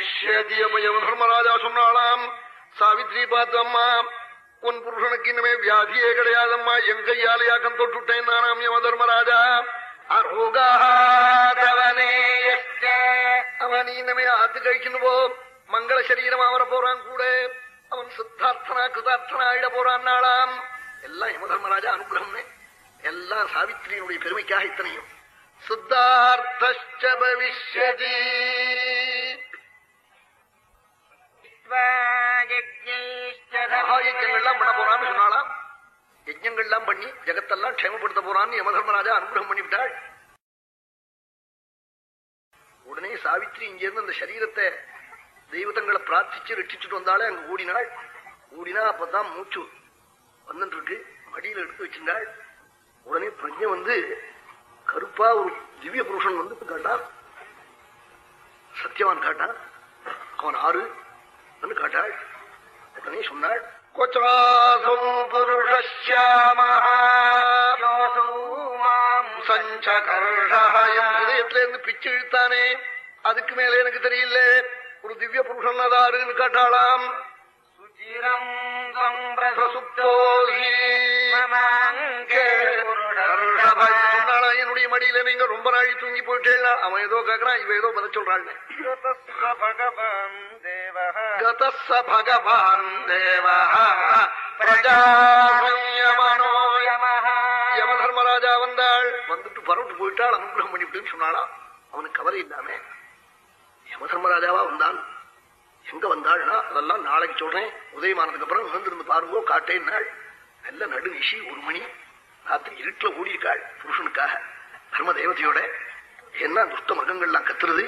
பவிஷ்யதி தர்மராஜா சொன்னாலாம் சாவித்ரி பார்த்தம்மா உன் புருஷனுக்கு இனிமே வியாதியே கிடையாதம்மா. என் கையாலையாக்கம் தொட்டுட்டேன் நானாம் யம தர்மராஜா அவன் இனிமே ஆத்து கழிச்சுன்னு போ மங்கள சரீரம் அவர போறான் கூட. அவன் சித்தார்த்தனா கிருதார்த்தனா ஆயிட போறான் நாளாம். எல்லாம் யம தர்மராஜா அனுகிரகம்னே. எல்லாம் பெருமைக்காக இத்தனையும். சித்தார்த்தி பவிஷ்யதி பண்ண போறான்னு சொன்னாலாம் யஜ்யங்கள்லாம் பண்ணி ஜெகத்தெல்லாம் க்ஷேமப்படுத்த போறான்னு யமதர்மராஜா அனுகிரகம் பண்ணிவிட்டாள். உடனே சாவித்ரி இங்கிருந்து அந்த சரீரத்தை தெய்வத்தங்களை பிரார்த்திச்சு ரட்சிச்சுட்டு வந்தாலே அங்க ஓடினாள். ஓடினா அப்பதான் மூச்சு வந்துட்டு இருக்கு மடியில எடுத்து வச்சிருந்தாள். உடனே பிரஜை வந்து கருப்பா ஒரு திவ்ய புருஷன் வந்து காட்டான். சத்தியவான் காட்டான். அவன் ஆறு வந்து காட்டாள் உடனே சொன்னாள் கொச்சாசம் புருஷியாமஹயத்துல இருந்து பிச்சு இழுத்தானே அதுக்கு மேல எனக்கு தெரியல ஒரு திவ்ய புருஷன் அதாருன்னு காட்டாளாம் சொன்னாளா, என்னுடைய மடியில நீங்க ரொம்ப நாழி தூங்கி போயிட்டேன்னா அவன் ஏதோ கேக்குறான் இவ ஏதோ பதில் சொல்றாள் கதச வந்தாள். வந்துட்டு பரவிட்டு போயிட்டாள் அனுகிரகம் பண்ணிவிட்டுன்னு சொன்னாளா? அவனுக்கு கவலை இல்லாமே. யம தர்மராஜாவா வந்தான். எங்க வந்தாள்னா அதெல்லாம் நாளைக்கு சொல்றேன். உதயமானதுக்கு அப்புறம் நிகழ்ந்திருந்து பாருங்கோ காட்டேன் நாள் நல்ல நடுநிஷி ஒரு மணி. ராத்திரி இருட்டில் ஓடியிருக்காள் புருஷனுக்காக. தர்ம தேவதையோட என்ன துஷ்ட மிருகங்கள்லாம் கத்துறது?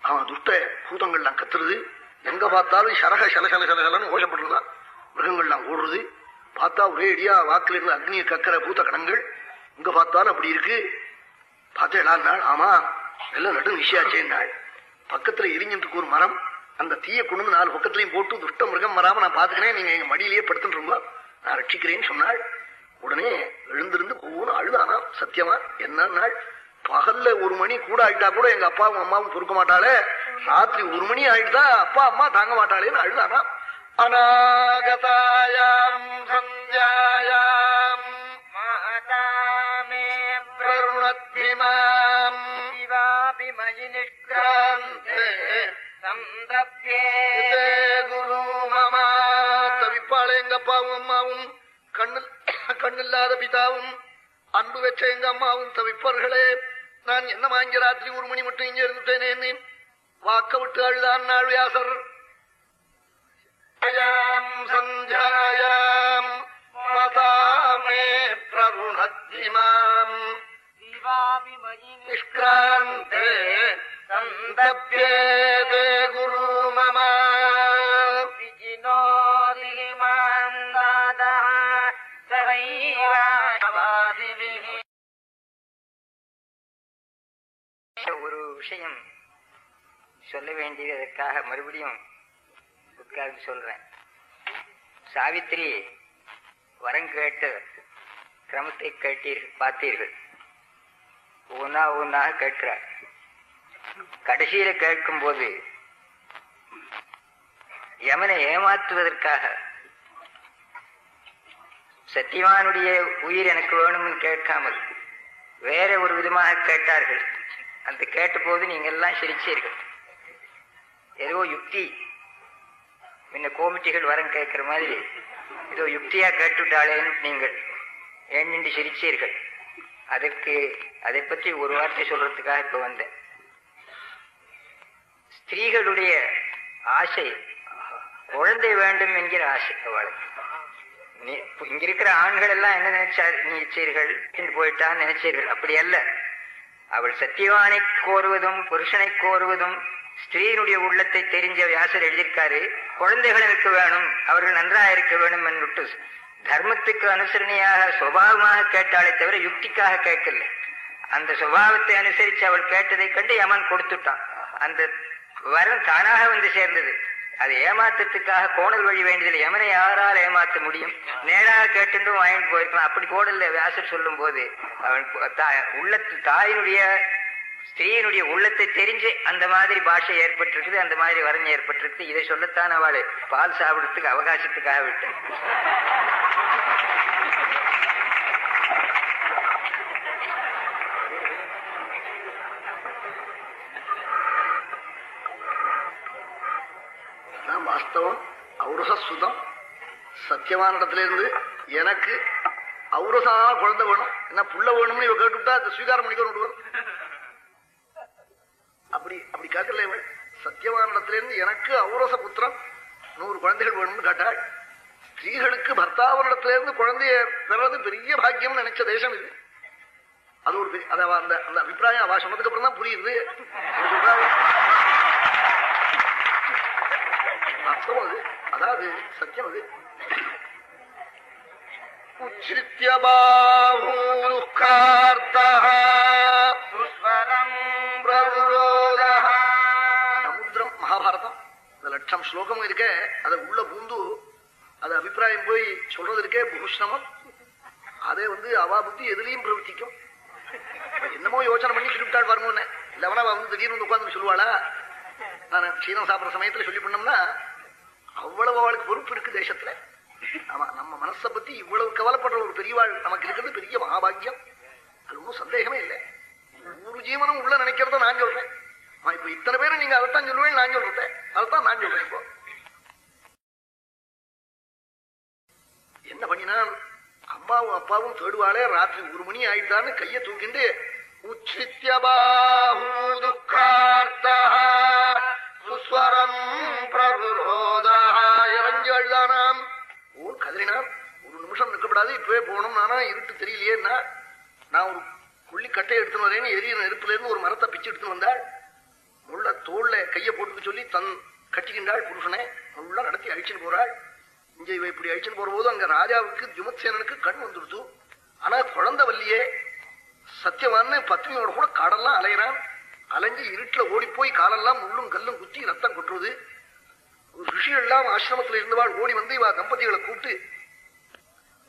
அவன் துஷ்ட பூதங்கள்லாம் கத்துறது? எங்க பார்த்தாலும் சரக சல சல சல சலன்னு மிருகங்கள்லாம் ஓடுறது. பார்த்தா ஒரே அடியா வாக்கில் இருந்து அக்னியை கக்கிற பூத்த கணங்கள். இங்க பார்த்தாலும் அப்படி இருக்கு. பார்த்தேடா நாள் ஆமா எல்லாம் நடு நிஷியாச்சே நாள் பக்கத்துல எரிஞ்சுட்டு ஒரு மரம். அந்த தீயை கொண்டு வந்து நாலு பக்கத்துலயும் போட்டு துஷ்ட மிருகம் வராம நான் பாத்துக்கிறேன் நீங்க எங்க மடியிலேயே படுத்துட்டு நான் ரட்சிக்கிறேன்னு சொன்னாள். உடனே எழுந்திருந்து ஒவ்வொன்றும் அழுதானா? சத்தியமா? என்ன நாள்? பகல்ல ஒரு மணி கூட ஆயிட்டா கூட எங்க அப்பாவும் அம்மாவும் பொறுக்க மாட்டாளே. ராத்திரி ஒரு மணி ஆயிட்டா அப்பா அம்மா தாங்க மாட்டாளேன்னு அழுதானா? அநாகதாயாம் சந்தியாயாம் பிரருணத்விமாம் நிஷ்கிராந்தே இதே குரு மமா தவிப்பாளே எங்க அப்பாவும் அம்மாவும் கண்ணு கண்ணில்லாத பிதாவும் அன்பு வச்ச எங்க அம்மாவும் தவிப்பார்களே நான் என்ன வாங்கி ராத்திரி ஒரு மணி மட்டும் இங்க இருந்துட்டேனே வாக்க விட்டு அழுதான் நாள் வியாசர் அயாம் சந்தியாயாம் மதாமே பிரருணத்திமாம் நிஷ்கிராந்தே சந்தப்யேதே குரு மமா விஷயம் சொல்ல வேண்டியதற்காக மறுபடியும் உட்கார்ந்து சொல்றேன். சாவித்திரி வரம் கேட்டு கிரமத்தை கேட்டீர்கள் பார்த்தீர்கள். ஒவ்வொன்னா ஒவ்வொன்னாக கேட்கிறார். கடைசியில கேட்கும் போது யமனை ஏமாற்றுவதற்காக சத்தியவானுடைய உயிர் எனக்கு வேணும்னு கேட்காமல் வேற ஒரு விதமாக கேட்டார்கள். அந்த கேட்டபோது நீங்க எல்லாம் சிரிச்சீர்கள். ஏதோ யுக்தி. முன்ன கோமிட்டிகள் வரம் கேட்கிற மாதிரி ஏதோ யுக்தியா கேட்டுட்டாளேன்னு நீங்கள் எண்ணின்று சிரிச்சீர்கள். அதற்கு அதை பற்றி ஒரு வார்த்தை சொல்றதுக்காக இப்ப வந்தேன். ஸ்திரீகளுடைய ஆசை குழந்தை வேண்டும் என்கிற ஆசை அவளுக்கு. நீ இங்க இருக்கிற ஆண்கள் எல்லாம் என்ன நினைச்சா நினைச்சீர்கள் போயிட்டான்னு நினைச்சீர்கள். அப்படி அல்ல. அவள் சத்தியவானை கோருவதும் புருஷனை கோருவதும் ஸ்திரீனுடைய உள்ளத்தை தெரிஞ்ச வியாசர் எழுதியிருக்காரு குழந்தைகளுக்கு வேணும் அவர்கள் நன்றாக இருக்க வேணும் என்று தர்மத்துக்கு அனுசரணையாக சுபாவமாக கேட்டாலே தவிர யுக்திக்காக கேட்கல. அந்த சுபாவத்தை அனுசரித்து அவள் கேட்டதை கண்டு யமன் கொடுத்துட்டான். அந்த வரம் தானாக வந்து சேர்ந்தது. அது ஏமாற்றத்துக்காக கோணல் வழி வேண்டியதில்லை. எமனை யாரால் ஏமாற்ற முடியும்? நேராக கேட்டுண்டும் வாங்கிட்டு போயிருக்கலாம். அப்படி கோடல்ல வியாசர் சொல்லும் போது அவன் உள்ளத்து தாயினுடைய ஸ்திரீயினுடைய உள்ளத்தை தெரிஞ்சு அந்த மாதிரி பாஷை ஏற்பட்டிருக்குது அந்த மாதிரி வரைஞ்சு ஏற்பட்டிருக்குது. இதை சொல்லத்தான் அவள் பால் சாப்பிடுறதுக்கு அவகாசத்துக்காக விட்டேன் அதான் வாஸ்தவம் அவுரசுதம் சுதம் சத்தியமான இடத்துல இருந்து எனக்கு அவுரசா குழந்தை வேணும். என்ன புள்ள வேணும்னு இவ கேட்டுவிட்டா அதை ஸ்வீகாரம் பண்ணிக்கணும் அப்படி அப்படி கேட்கல இவள் சத்தியமான இடத்துல இருந்து எனக்கு அவுரச புத்திரம் நூறு குழந்தைகள் வேணும்னு கேட்டாள். ஸ்திரீகளுக்கு பர்த்தாவனிடத்துல இருந்து குழந்தைய பெறது பெரிய பாக்கியம் நினைச்ச தேசம் இது. அது ஒரு அந்த அந்த அபிப்பிராயம் அவ சொன்னதுக்கு அப்புறம் தான் புரியுது. வாஸ்தவம் அது அதாவது சத்தியம் அது. உச்சித்ய. சமுத்திரம் மகாபாரதம். இந்த லட்சம் ஸ்லோகம் இருக்க. அதை உள்ள பூந்து அது அபிப்பிராயம் போய் சொல்றது இருக்கே புகுஷ்ணமம். அதே வந்து அவா புத்தி எதுலயும் பிரவர்த்திக்கும். என்னமோ யோசனை பண்ணி சொல்லிவிட்டாள் பாருங்க இல்லவனா வந்து திடீர்னு வந்து உட்கார்ந்து சொல்லுவாளா? நான் க்ஷீரம் சாப்பிடுற சமயத்துல சொல்லி பண்ணோம்னா அவ்வளவு அவளுக்கு பொறுப்பு இருக்கு தேசத்துல. ஆமா நம்ம மனசை பத்தி இவ்வளவு கவலைப்படுற ஒரு பெரியவாள் நமக்கு இருக்கிறது பெரிய மகாபாகியம் அது ஒன்றும் சந்தேகமே இல்லை. ஒரு ஜீவனும் உள்ள நினைக்கிறத நான் சொல்றேன். ஆமா, இப்ப இத்தனை பேரும் நீங்க அதைத்தான் சொல்லுவேன் நான் சொல்றேன். அதைத்தான் நான் சொல்றேன் இப்போ. என்ன பண்ணினான் அம்மாவும் அப்பாவும் தேடுவாளே ராத்திரி ஒரு மணி ஆயிட்டான்னு கைய தூக்கிண்டு உச்சித்யபாஹூதுக்கார்த்தா சுஸ்வரம் நிமிஷம் நிற்கப்படாது இப்பவே போகணும். நானா இருட்டு தெரியலையேன்னா நான் ஒரு கொள்ளி கட்டையை எடுத்துன்னு வரேன்னு எரிய நெருப்புல இருந்து ஒரு மரத்தை பிச்சு எடுத்துன்னு வந்தாள். முள்ள தோல்ல கையை போட்டுக்க சொல்லி தன் கட்டிக்கின்றாள் புருஷனை. முள்ள நடத்தி அழிச்சுன்னு போறாள். இங்க இவ இப்படி அழிச்சுன்னு போற போது அங்க ராஜாவுக்கு ஜுமத்சேனனுக்கு கண் வந்துடுத்து ஆனா குழந்தை வல்லியே சத்தியவான்னு பத்னியோட கூட கடல்லாம் அலையிறான். அலைஞ்சு இருட்டுல ஓடி போய் காலெல்லாம் முள்ளும் கல்லும் குத்தி ரத்தம் கொட்டுறது. ஒரு ரிஷி எல்லாம் ஆசிரமத்துல இருந்தவாள் ஓடி வந்து இவா தம்பதிகளை கூப்பிட்டு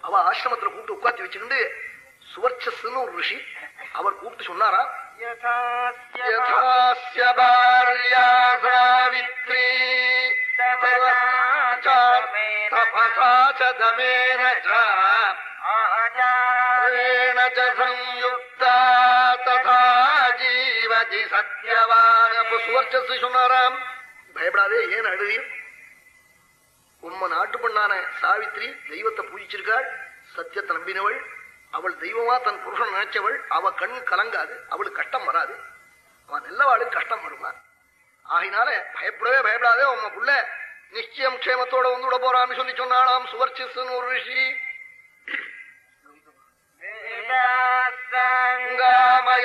அவ ஆசிரமத்துல கூப்பிட்டு உட்காந்து வச்சுக்கிண்டு சுவர்ச்சஸ்ன்னு ஒரு ரிஷி அவர் கூப்பிட்டு சொன்னாரா? சாவித்ரி தபசா ச தமேன ச ஆச்சாரேண ச சம்யுக்தா ததா ஜீவதி சத்யவான் அப்ப சுவர்ச்சஸ் சொன்னாராம் பயப்படாதே ஏன் அழுதீர் உம்ம நாட்டு பண்ணான சாவித்ரி தெய்வத்தை பூஜிச்சிருக்காள். சத்தியத்தை நம்பினவள். அவள் தெய்வமா தன் புருஷன் நினைச்சவள். அவ கண் கலங்காது. அவளுக்கு கஷ்டம் வராது. அவன் நல்லவாளுக்கு கஷ்டம் வருமா? ஆகினால பயப்படவே பயப்படாதே உம்ம புள்ள. நிச்சயம் க்ஷேமத்தோட வந்து விட போறான்னு சொல்லி சொன்னாலாம் சுவர்ச்சிஸ்ன்னு ஒரு ரிஷி. கங்காமயாதீதாக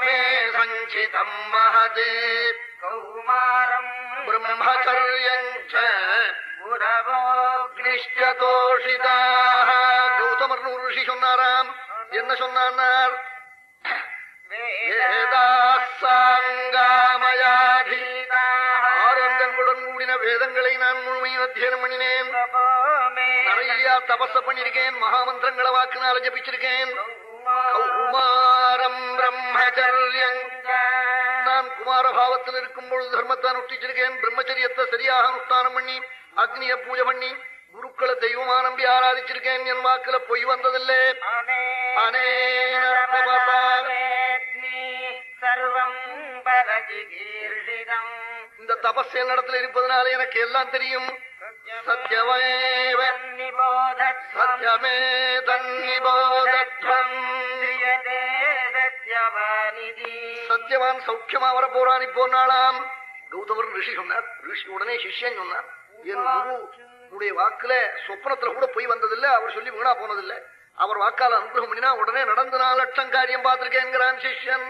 மே சஞ்சிதம் மகதே. பிரம்மச்சரியஞ்ச நிஷ்டதோஷிதாக கௌதமர்னு ஒரு ரிஷி சொன்னாராம் என்ன சொன்னார் ஆரங்கங்களுடன் கூடின வேதங்களை நான் முழுமையும் அத்தியனம் பண்ணினேன் நிறைய தபச பண்ணிருக்கேன் மகாமந்திரங்களை வாக்குனால ஜபிச்சிருக்கேன் கௌமாரம் பிரம்மச்சரியம் நான் குமார பாவத்தில் இருக்கும் பொழுது தர்மத்தை அனுஷ்டிச்சிருக்கேன் பிரம்மச்சரியத்தை சரியாக அனுஷ்டானம் பண்ணி அக்னிய பூஜை பண்ணி குருக்களை தெய்வமா நம்பி ஆராதிச்சிருக்கேன் என் வாக்குல பொய் வந்ததில்லை. இந்த தபஸ் என்னிடத்துல இருப்பதனால எனக்கு எல்லாம் தெரியும். சத்யமேவ சத்யமே தன்னிபோதத்வம். சத்யவான் சௌக்கியமா வர போறான் இப்போ நாளாம் கௌதமர் ரிஷி சொன்னார் ரிஷி உடனே சிஷ்யன் சொன்னார் என் குரு உடைய வாக்குல சொப்னத்துல கூட போய் வந்ததில்லை அவர் சொல்லி வீணா போனதில்லை அவர் வாக்கால அனுகிரகம் பண்ணினா உடனே நடந்த நாலு லட்சம் காரியம் பார்த்திருக்கேங்கிறான் சிஷ்யன்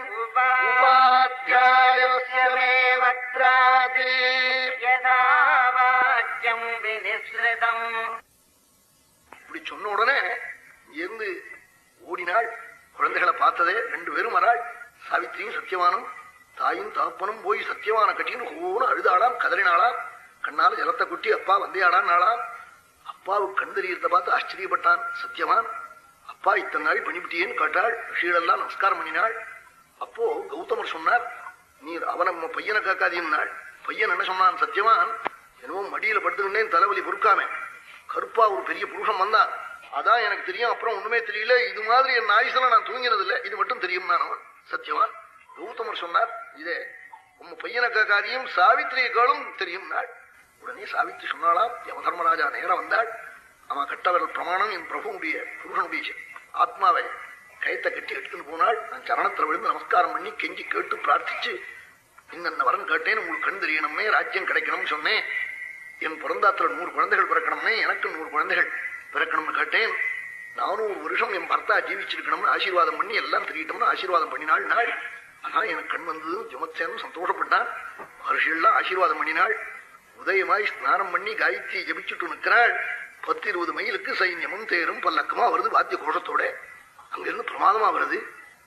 இப்படி சொன்ன உடனே இருந்து ஓடினாள் குழந்தைகளை பார்த்ததே ரெண்டு பேரும் வராள் சாவித்திரியும் சத்தியவானும் தாயும் தகப்பனும் போய் சத்தியவான கட்டின்னு ஓன்னு அழுதாளாம் கதறினாளாம். கண்ணால் ஜலத்தை கொட்டி அப்பா வந்தையாடான்னாளாம் அப்பாவுக்கு கண் தெரியறத பார்த்து ஆச்சரியப்பட்டான் சத்தியவான். அப்பா இத்தனை நாள் பண்ணிவிட்டியேன்னு கேட்டாள் ரிஷிகளெல்லாம் நமஸ்காரம் பண்ணினாள். அப்போ கௌதமர் சொன்னார் நீ அவன பையனை காக்காதீன்னாள் பையன் என்ன சொன்னான் சத்தியவான் என்னவோ மடியில படுத்துக்கிட்டேன் தலைவலி பொறுக்காம. கருப்பா ஒரு பெரிய புருஷன் வந்தான். அதான் எனக்கு தெரியும் அப்புறம் ஒண்ணுமே தெரியல. இது மாதிரி என் ஆயுசெல்லாம் நான் தூங்கினது இல்லை இது மட்டும் தெரியும் நான் அவன். சத்தியவான் கௌதமர் சொன்னார் இதே உங்க பையனுக்கு காரியம் சாவித்திரிகளும் தெரியும் நாள் உடனே சாவித்ரி சொன்னாலாம் யமதர்மராஜா நேரம் வந்தாள். அவன் கட்டவர்கள் பிரமாணம் என் பிரபுடைய புருஷனுடைய ஆத்மாவை கயத்தை கட்டி எடுத்துன்னு போனாள். நான் சரணத்துல விழுந்து நமஸ்காரம் பண்ணி கெஞ்சி கேட்டு பிரார்த்திச்சு இன்னென்ன வரன் கேட்டேன்? உங்களுக்கு கண் தெரியணும்னே ராஜ்யம் கிடைக்கணும்னு சொன்னேன். என் பிறந்தாத்துல நூறு குழந்தைகள் பிறக்கணும்னே எனக்கு நூறு குழந்தைகள். பிறக்கணும்னு கேட்டேன். நானும் ஒரு வருஷம் என் பர்த்தா ஜீவிச்சிருக்கணும்னு ஆசீர்வாதம் பண்ணி எல்லாம் தெரியட்டோம்னு ஆசீர்வாதம் பண்ணினாள் நாள். ஆனா எனக்கு கண் வந்தது ஜமத்சேனும் சந்தோஷப்பட்டான். மகர்ஷியெல்லாம் ஆசீர்வாதம் பண்ணினாள். உதயமாய் ஸ்நானம் பண்ணி காயத்ரி ஜபிச்சுட்டு நிற்கிறாள். பத்து இருபது மைலுக்கு சைன்யமும் தேரும் பல்லக்கமா வருது வாத்திய கோஷத்தோட அங்கிருந்து பிரமாதமா வருது.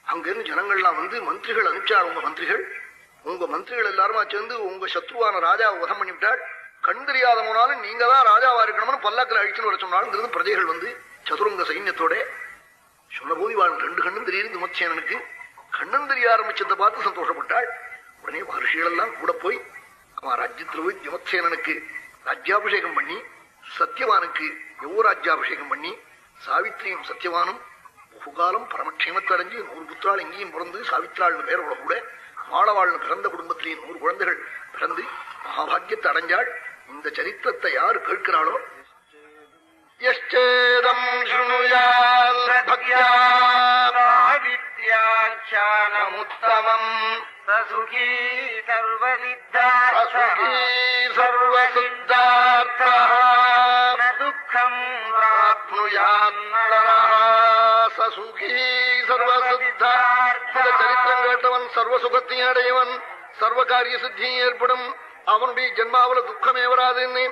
அங்கிருந்து ஜனங்கள்லாம் வந்து மந்திரிகள் அனுப்பிச்சாள் உங்க மந்திரிகள். உங்க மந்திரிகள் எல்லாருமா சேர்ந்து உங்க சத்ருவான ராஜாவை வதம் பண்ணிவிட்டாள் கண் தெரியாத போனாலும் நீங்க தான் ராஜாவா இருக்கணும்னு பல்லாக்கில் அழிச்சுன்னு வர சொன்னாலும் பிரஜைகள் வந்து சதுரங்க சைன்யத்தோட சொன்ன போது வாழ் ரெண்டு கண்ணும் தெரியுது விமர்சனனுக்கு கண்ணும் தெரிய ஆரம்பிச்சதை பார்த்து சந்தோஷப்பட்டாள். உடனே மகர்ஷிகள் எல்லாம் கூட போய் அவன் ராஜ்யத்தில் போய் விமர்சனனுக்கு ராஜ்யாபிஷேகம் பண்ணி சத்தியவானுக்கு யுவராஜ்யாபிஷேகம் பண்ணி சாவித்திரியும் சத்தியவானும் புகாலம் பரமக்ஷேமத்தை அடைஞ்சு நூறு புத்திரால் எங்கேயும் பிறந்து சாவித்ராள்னு பேரோட கூட மாளவாள்னு பிறந்த குடும்பத்திலேயே நூறு குழந்தைகள் பிறந்து மகாபாகியத்தை அடைஞ்சாள். இந்த சரித்திரத்தை யாரு கேட்கிறாளோ? யச்சேதம் வித்யாச்சானமுத்தமம் சசுகீ சர்வசித்தார்த்தா துக்கம் சுகி சர்வசித்த இந்த சரித்திரம் கேட்டவன் சர்வ சுகத்தையும் அடையவன். சர்வ காரிய சித்தியும் ஏற்படும். அவனுடைய ஜென்மாவில துக்கமே வராதுன்னு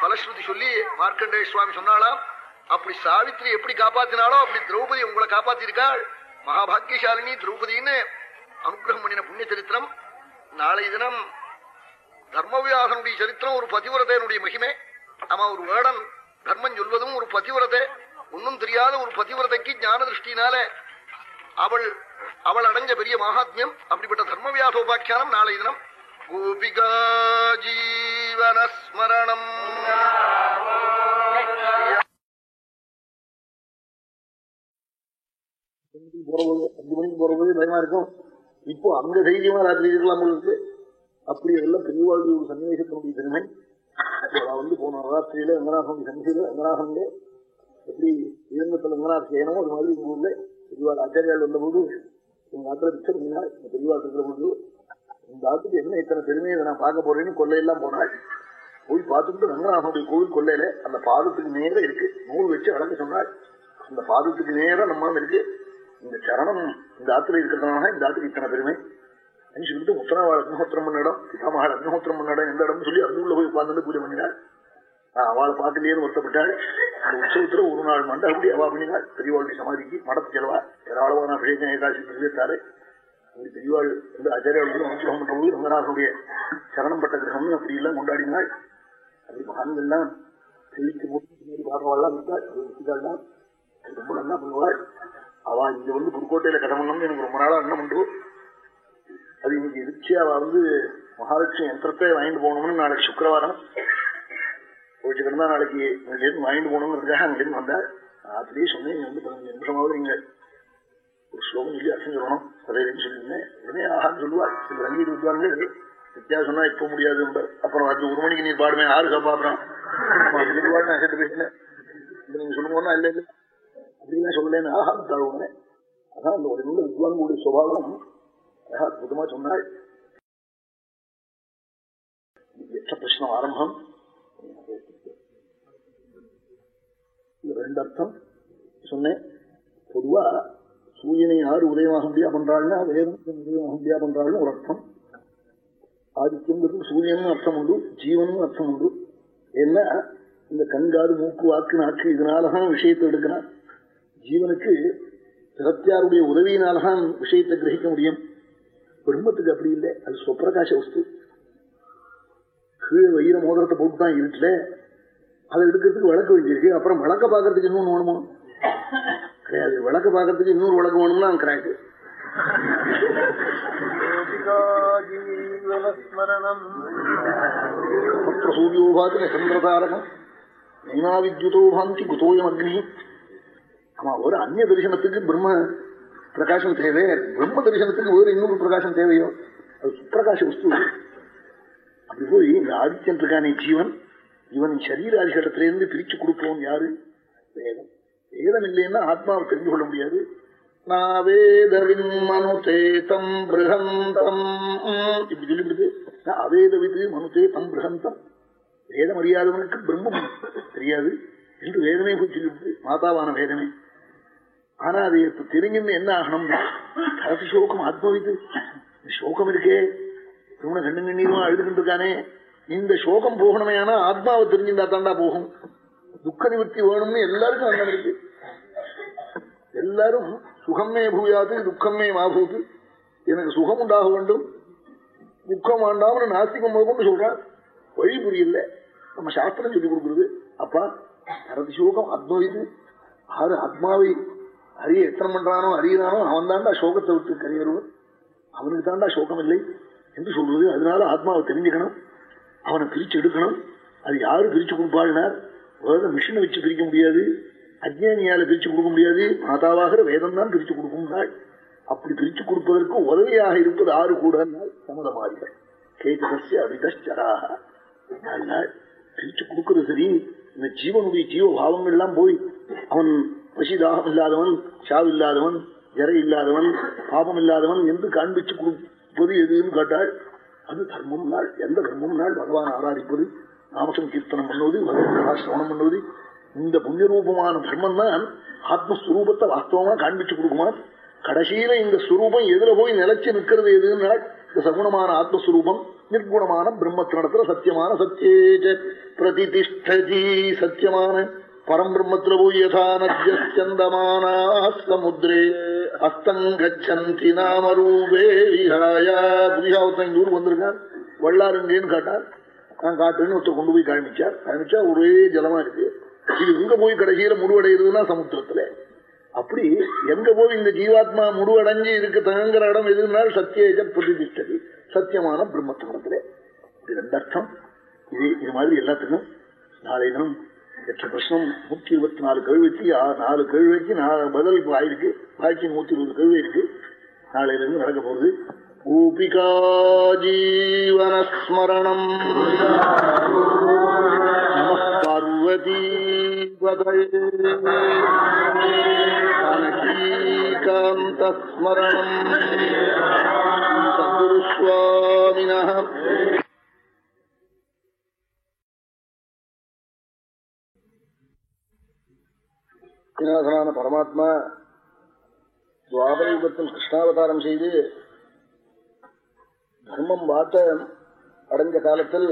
பலஸ்ருதி சொல்லி மார்க்கண்டே சுவாமி சொன்னாலாம் அப்படி சாவித்ரி எப்படி காப்பாத்தினாலோ அப்படி திரௌபதி உங்களை காப்பாத்திருக்காள். மகாபாகியசாலினி திரௌபதின்னு அனுகிரகம் பண்ணின புண்ணிய சரித்திரம் நாளை தினம் தர்மவியாசனுடைய சரித்திரம் ஒரு பதிவிரதையனுடைய மகிமை. ஆமா ஒரு வேடன் தர்மம் சொல்வதும் ஒரு பதிவிரதை. ஒன்னும் தெரியாத ஒரு பதிவிரதைக்கு ஞான திருஷ்டினால அவள் அவள் அடைஞ்ச பெரிய மகாத்மியம். அப்படிப்பட்ட தர்மவியாசோபாக்கியானம் நாளை தினம் கோபிகா ஜீவனஸ்மரணம் போறபோது அஞ்சு மணிக்கு போறபோது பயமா இருக்கும். இப்போ அங்க தைரியமா ராத்திரி இருக்கலாம் போல இருக்கு. அப்படி எல்லாம் பெரியவாழ்வு ஒரு சன்னிவேசத்தினுடைய பெருமை. அவ வந்து போன நவராத்திரியில ரங்கநாதன் சன்னிதியில ரங்கநாதன்ல எப்படி இளங்கத்தில் ரங்கநாத் செய்யணும் அது மாதிரி உங்க ஊர்ல பெரியவாள் ஆச்சாரியால் வந்தபோது உங்க ஆத்திர பிக்சர் பண்ணினாள் இந்த பெரியவாள் இருக்கிற போது இந்த ஆத்துக்கு என்ன இத்தனை பெருமையை நான் பார்க்க போறேன்னு கொள்ளையெல்லாம் போனாள் போய் பார்த்துட்டு ரங்கநாதனுடைய கோவில் கொள்ளையில அந்த பாதத்துக்கு நேரம் இருக்கு. நூல் வச்சு அடக்க சொன்னாள் அந்த பாதத்துக்கு நேரம் நம்ம இருக்கு. இந்த சரணம் இந்த ஆத்துல இருக்கிறதுனால இந்த ஆத்துக்கு இத்தனை பெருமை. சொல்லிட்டு உத்தரவாள் அக்னிஹோத்திரம் பண்ண இடம் பிதாமகாள் அக்னிஹோத்திரம் பண்ண இடம் எந்த இடம்னு சொல்லி அந்த உள்ள போய் உட்கார்ந்து பூஜை பண்ணினாள் அவளை பார்க்கலையேன்னு வருத்தப்பட்டாள் அந்த உற்சவத்துல ஒரு நாள் மண்டபடி அவா பண்ணினாள் பெரியவாளுடைய சமாதிக்கு மடத்து செலவா ஏராளமான அபிஷேகம் ஏகாசி பிரதேத்தாரு அப்படி பெரியவாள் வந்து ஆச்சாரியாள் அனுகிரகம் பண்ற போது ரங்கநாதனுடைய சரணம் பட்ட கிரகம்னு அப்படி எல்லாம் கொண்டாடினாள். அப்படி மகான்கள்லாம் செழிக்கு மூட்டி பார்க்கவாள்லாம் இருந்தாள் தான். ரொம்ப நல்லா பண்ணுவாள். அவ இங்க வந்து புதுக்கோட்டையில கடமணும்னு எனக்கு ரொம்ப நாளா என்ன உண்டு. அது இன்னைக்கு எதிர்ச்சியா அவ வந்து மகாலட்சுமி யந்திரத்தை வாங்கிட்டு போகணும்னு நாளைக்கு சுக்கரவாரம். போயிட்டு நாளைக்கு இங்கிருந்து வாங்கிட்டு இருக்காங்க அங்கிருந்து வந்தா அதுலயே சொன்னேன் வந்து பதினஞ்சு நிமிஷமாவது நீங்க ஒரு ஸ்லோகம் சொல்லி அர்த்தம் சொல்லணும் சதைன்னு சொல்லியிருந்தேன் உடனே ஆகான்னு சொல்லுவார் சில ரங்கீர் வித்வான்கள் வித்தியாசம்னா இப்ப முடியாது அப்புறம் அது ஒரு மணிக்கு நீர் பாடுமே ஆறு காப்பாடுறான் நான் கேட்டு பேசினேன் நீங்க சொல்லுங்கன்னா இல்ல இல்ல அப்படிலாம் சொல்லலன்னு ஆகான்னு தாழ்வுனேன் அதான் அந்த ஒரு நல்ல வித்வான்களுடைய சுவாவம் அற்புதமா சொன்னாள் யட்ச பிரஷ்னம் ஆரம்பம் ரெண்டு அர்த்தம். சொன்னேன். பொதுவா சூரியனை யாரு உதயமாக முடியா பண்றாள்னா வேதம் உதயமாக முடியா பண்றாள்னு ஒரு அர்த்தம். ஆதித்யங்கிறது சூரியனும் அர்த்தம் உண்டு ஜீவனும் அர்த்தம் உண்டு. என்ன? இந்த கண்காது மூக்கு வாக்கு நாக்கு இதனாலதான் விஷயத்தை எடுக்கிறான். ஜீவனுக்கு சத்தியாருடைய உதவியினால்தான் விஷயத்தை கிரகிக்க முடியும். பிரம்மத்துக்கு அப்படி இல்லை. அது சொப்பிரகாச வஸ்து. கீழே வயிற மோதிரத்தை போட்டு தான் இருட்டுல. அதை எடுக்கிறதுக்கு வழக்க வேண்டியிருக்கு. அப்புறம் வழக்க பாக்குறதுக்கு இன்னொன்னு வேணுமோ? கிடையாது. விளக்கு பார்க்கறதுக்கு இன்னொரு விளக்கு வேணும்னா கிராக்கு சூரியோபாத்து சந்திரதாரகம். நைனா வித்யுதோ பாந்தி குதோயம் அக்னி ஆமா ஒரு அந்நிய தரிசனத்துக்கு பிரம்ம பிரகாசம் தேவை. பிரம்ம தரிசனத்துக்கு வேறு இன்னொரு பிரகாசம் தேவையோ? அது சுப்பிரகாச வஸ்து. அப்படி போய் இந்த ஆதித்யன் இருக்கானே ஜீவன். இவன் சரீராதிகளிடத்திலிருந்து பிரிச்சு கொடுப்போம் யாரு? வேதம். வேதம் இல்லைன்னா ஆத்மாவை தெரிந்து கொள்ள முடியாது. நாவேதவின் பிருகந்தம் இப்படி சொல்லிவிடுது. அவேதவிது மனுதே தம் பிருகந்தம் வேதம் அறியாதவனுக்கு பிரம்மம் தெரியாது என்று வேதமே போய் சொல்லிவிடுது. மாதாவான வேதமே. ஆனா அது தெரிஞ்சுன்னு என்ன ஆகணும்? கரசு சோகம் ஆத்மவித்து. சோகம் இருக்கே. திருமண கண்ணு கண்ணீருமா அழுதுகிட்டு இருக்கானே. இந்த சோகம் போகணுமே ஆனா ஆத்மாவை தெரிஞ்சுட்டா தாண்டா போகும். துக்க நிவர்த்தி வேணும்னு எல்லாருக்கும் அண்ணன் இருக்கு. எல்லாரும் சுகமே பூயாது துக்கமே மாபூத்து எனக்கு சுகம் உண்டாக வேண்டும். துக்கம் வேண்டாம்னு நாஸ்திகம் முதற்கொண்டு சொல்றான் வழி புரியல. நம்ம சாஸ்திரம் சொல்லி கொடுக்குறது. அப்பா கரதி சோகம் அத்வைது ஆறு ஆத்மாவை அறிய எத்தனை பண்றானோ அறியிறானோ அவன் தாண்டா சோகத்தை விட்டு கரையறுவன். அவனுக்கு தாண்டா சோகம் இல்லை என்று சொல்றது அதனால ஆத்மாவை தெரிஞ்சுக்கணும். அவனை பிரிச்சு எடுக்கணும். அது யாரு பிரிச்சு கொடுப்பாள்னார்? வேத மிஷினை வச்சு பிரிக்க முடியாது. அஜ்ஞானியால பிரிச்சு கொடுக்க முடியாது. மாதாவாகிற வேதம் தான் பிரிச்சு கொடுக்கும் அப்படி பிரிச்சு கொடுப்பதற்கு உதவியாக இருப்பது ஆறு கூட சமதமாதிகள் கேட்டதசிய அபிதராக பிரிச்சு கொடுக்கறது சரி. இந்த ஜீவனுடைய ஜீவ பாவங்கள்லாம் போய் அவன் பசிதாகம் இல்லாதவன் சாவு இல்லாதவன் ஜரை இல்லாதவன் பாபம் இல்லாதவன் என்று காண்பிச்சு கொடுப்பது எதுன்னு கேட்டாள் அது தர்மம் நாள் எந்த தர்மம் நாள் பகவான் ஆராதிப்பது நாமசம் கீர்த்தனம் பண்ணுவது பகவான் சிரவணம் பண்ணுவது இந்த புண்ணிய ரூபமான தர்மம் தான் ஆத்மஸ்வரூபத்தை வாஸ்தவமா காண்பிச்சு கொடுக்குமா கடைசியில இந்த ஸ்வரூபம் எதுல போய் நிலைச்சு நிற்கிறது எதுன்னா இந்த சகுணமான ஆத்மஸ்வரூபம் நிர்குணமான பிரம்மத்தினிடத்துல சத்தியமான சத்தியேஜ பிரதிஷ்டஜி சத்தியமான. பரம்பிரம்மத்துல போய் யதா நத்தியந்தமானா சமுத்திரே நாமரூபே விஹாயா. புதியாவத்தன் இந்த ஊருக்கு வந்திருக்கான் வள்ளாருங்கேன்னு காட்டார். நான் காட்டுன்னு ஒருத்தர் கொண்டு போய் காமிச்சார். காமிச்சா ஒரே ஜலமா இருக்கு. இது எங்க போய் கடைசியில முருவடைகிறதுனா சமுத்திரத்துல? அப்படி எங்க போய் இந்த ஜீவாத்மா முருவடைஞ்சு இருக்கு தங்குற இடம் எதுனாலும் சத்தியேஜ பிரதிஷ்டதி சத்தியமான பிரம்மத்தினத்திலே இது ரெண்டு அர்த்தம் இது இது மாதிரி எல்லாத்துக்கும் நாளை தினம் எட்டு பிரச்சனம் நூத்தி இருபத்தி நாலு கேள்விக்கு நாலு கேள்விக்கு நாலு பதில் ஆயிருக்கு பாக்கி நூத்தி இருபது கேள்வி இருக்கு. நாளையில இருந்து நடக்க போகுது. ஊபிகா ஜீவனஸ்மரணம். நம பார்வதி காந்தஸ்மரணம் சத்குருஸ்வாமின விநாசனான பரமாத்மா துவாபர யுகத்தில் கிருஷ்ணாவதாரம் செய்து தர்மம் வாட்ட அடைஞ்ச காலத்தில்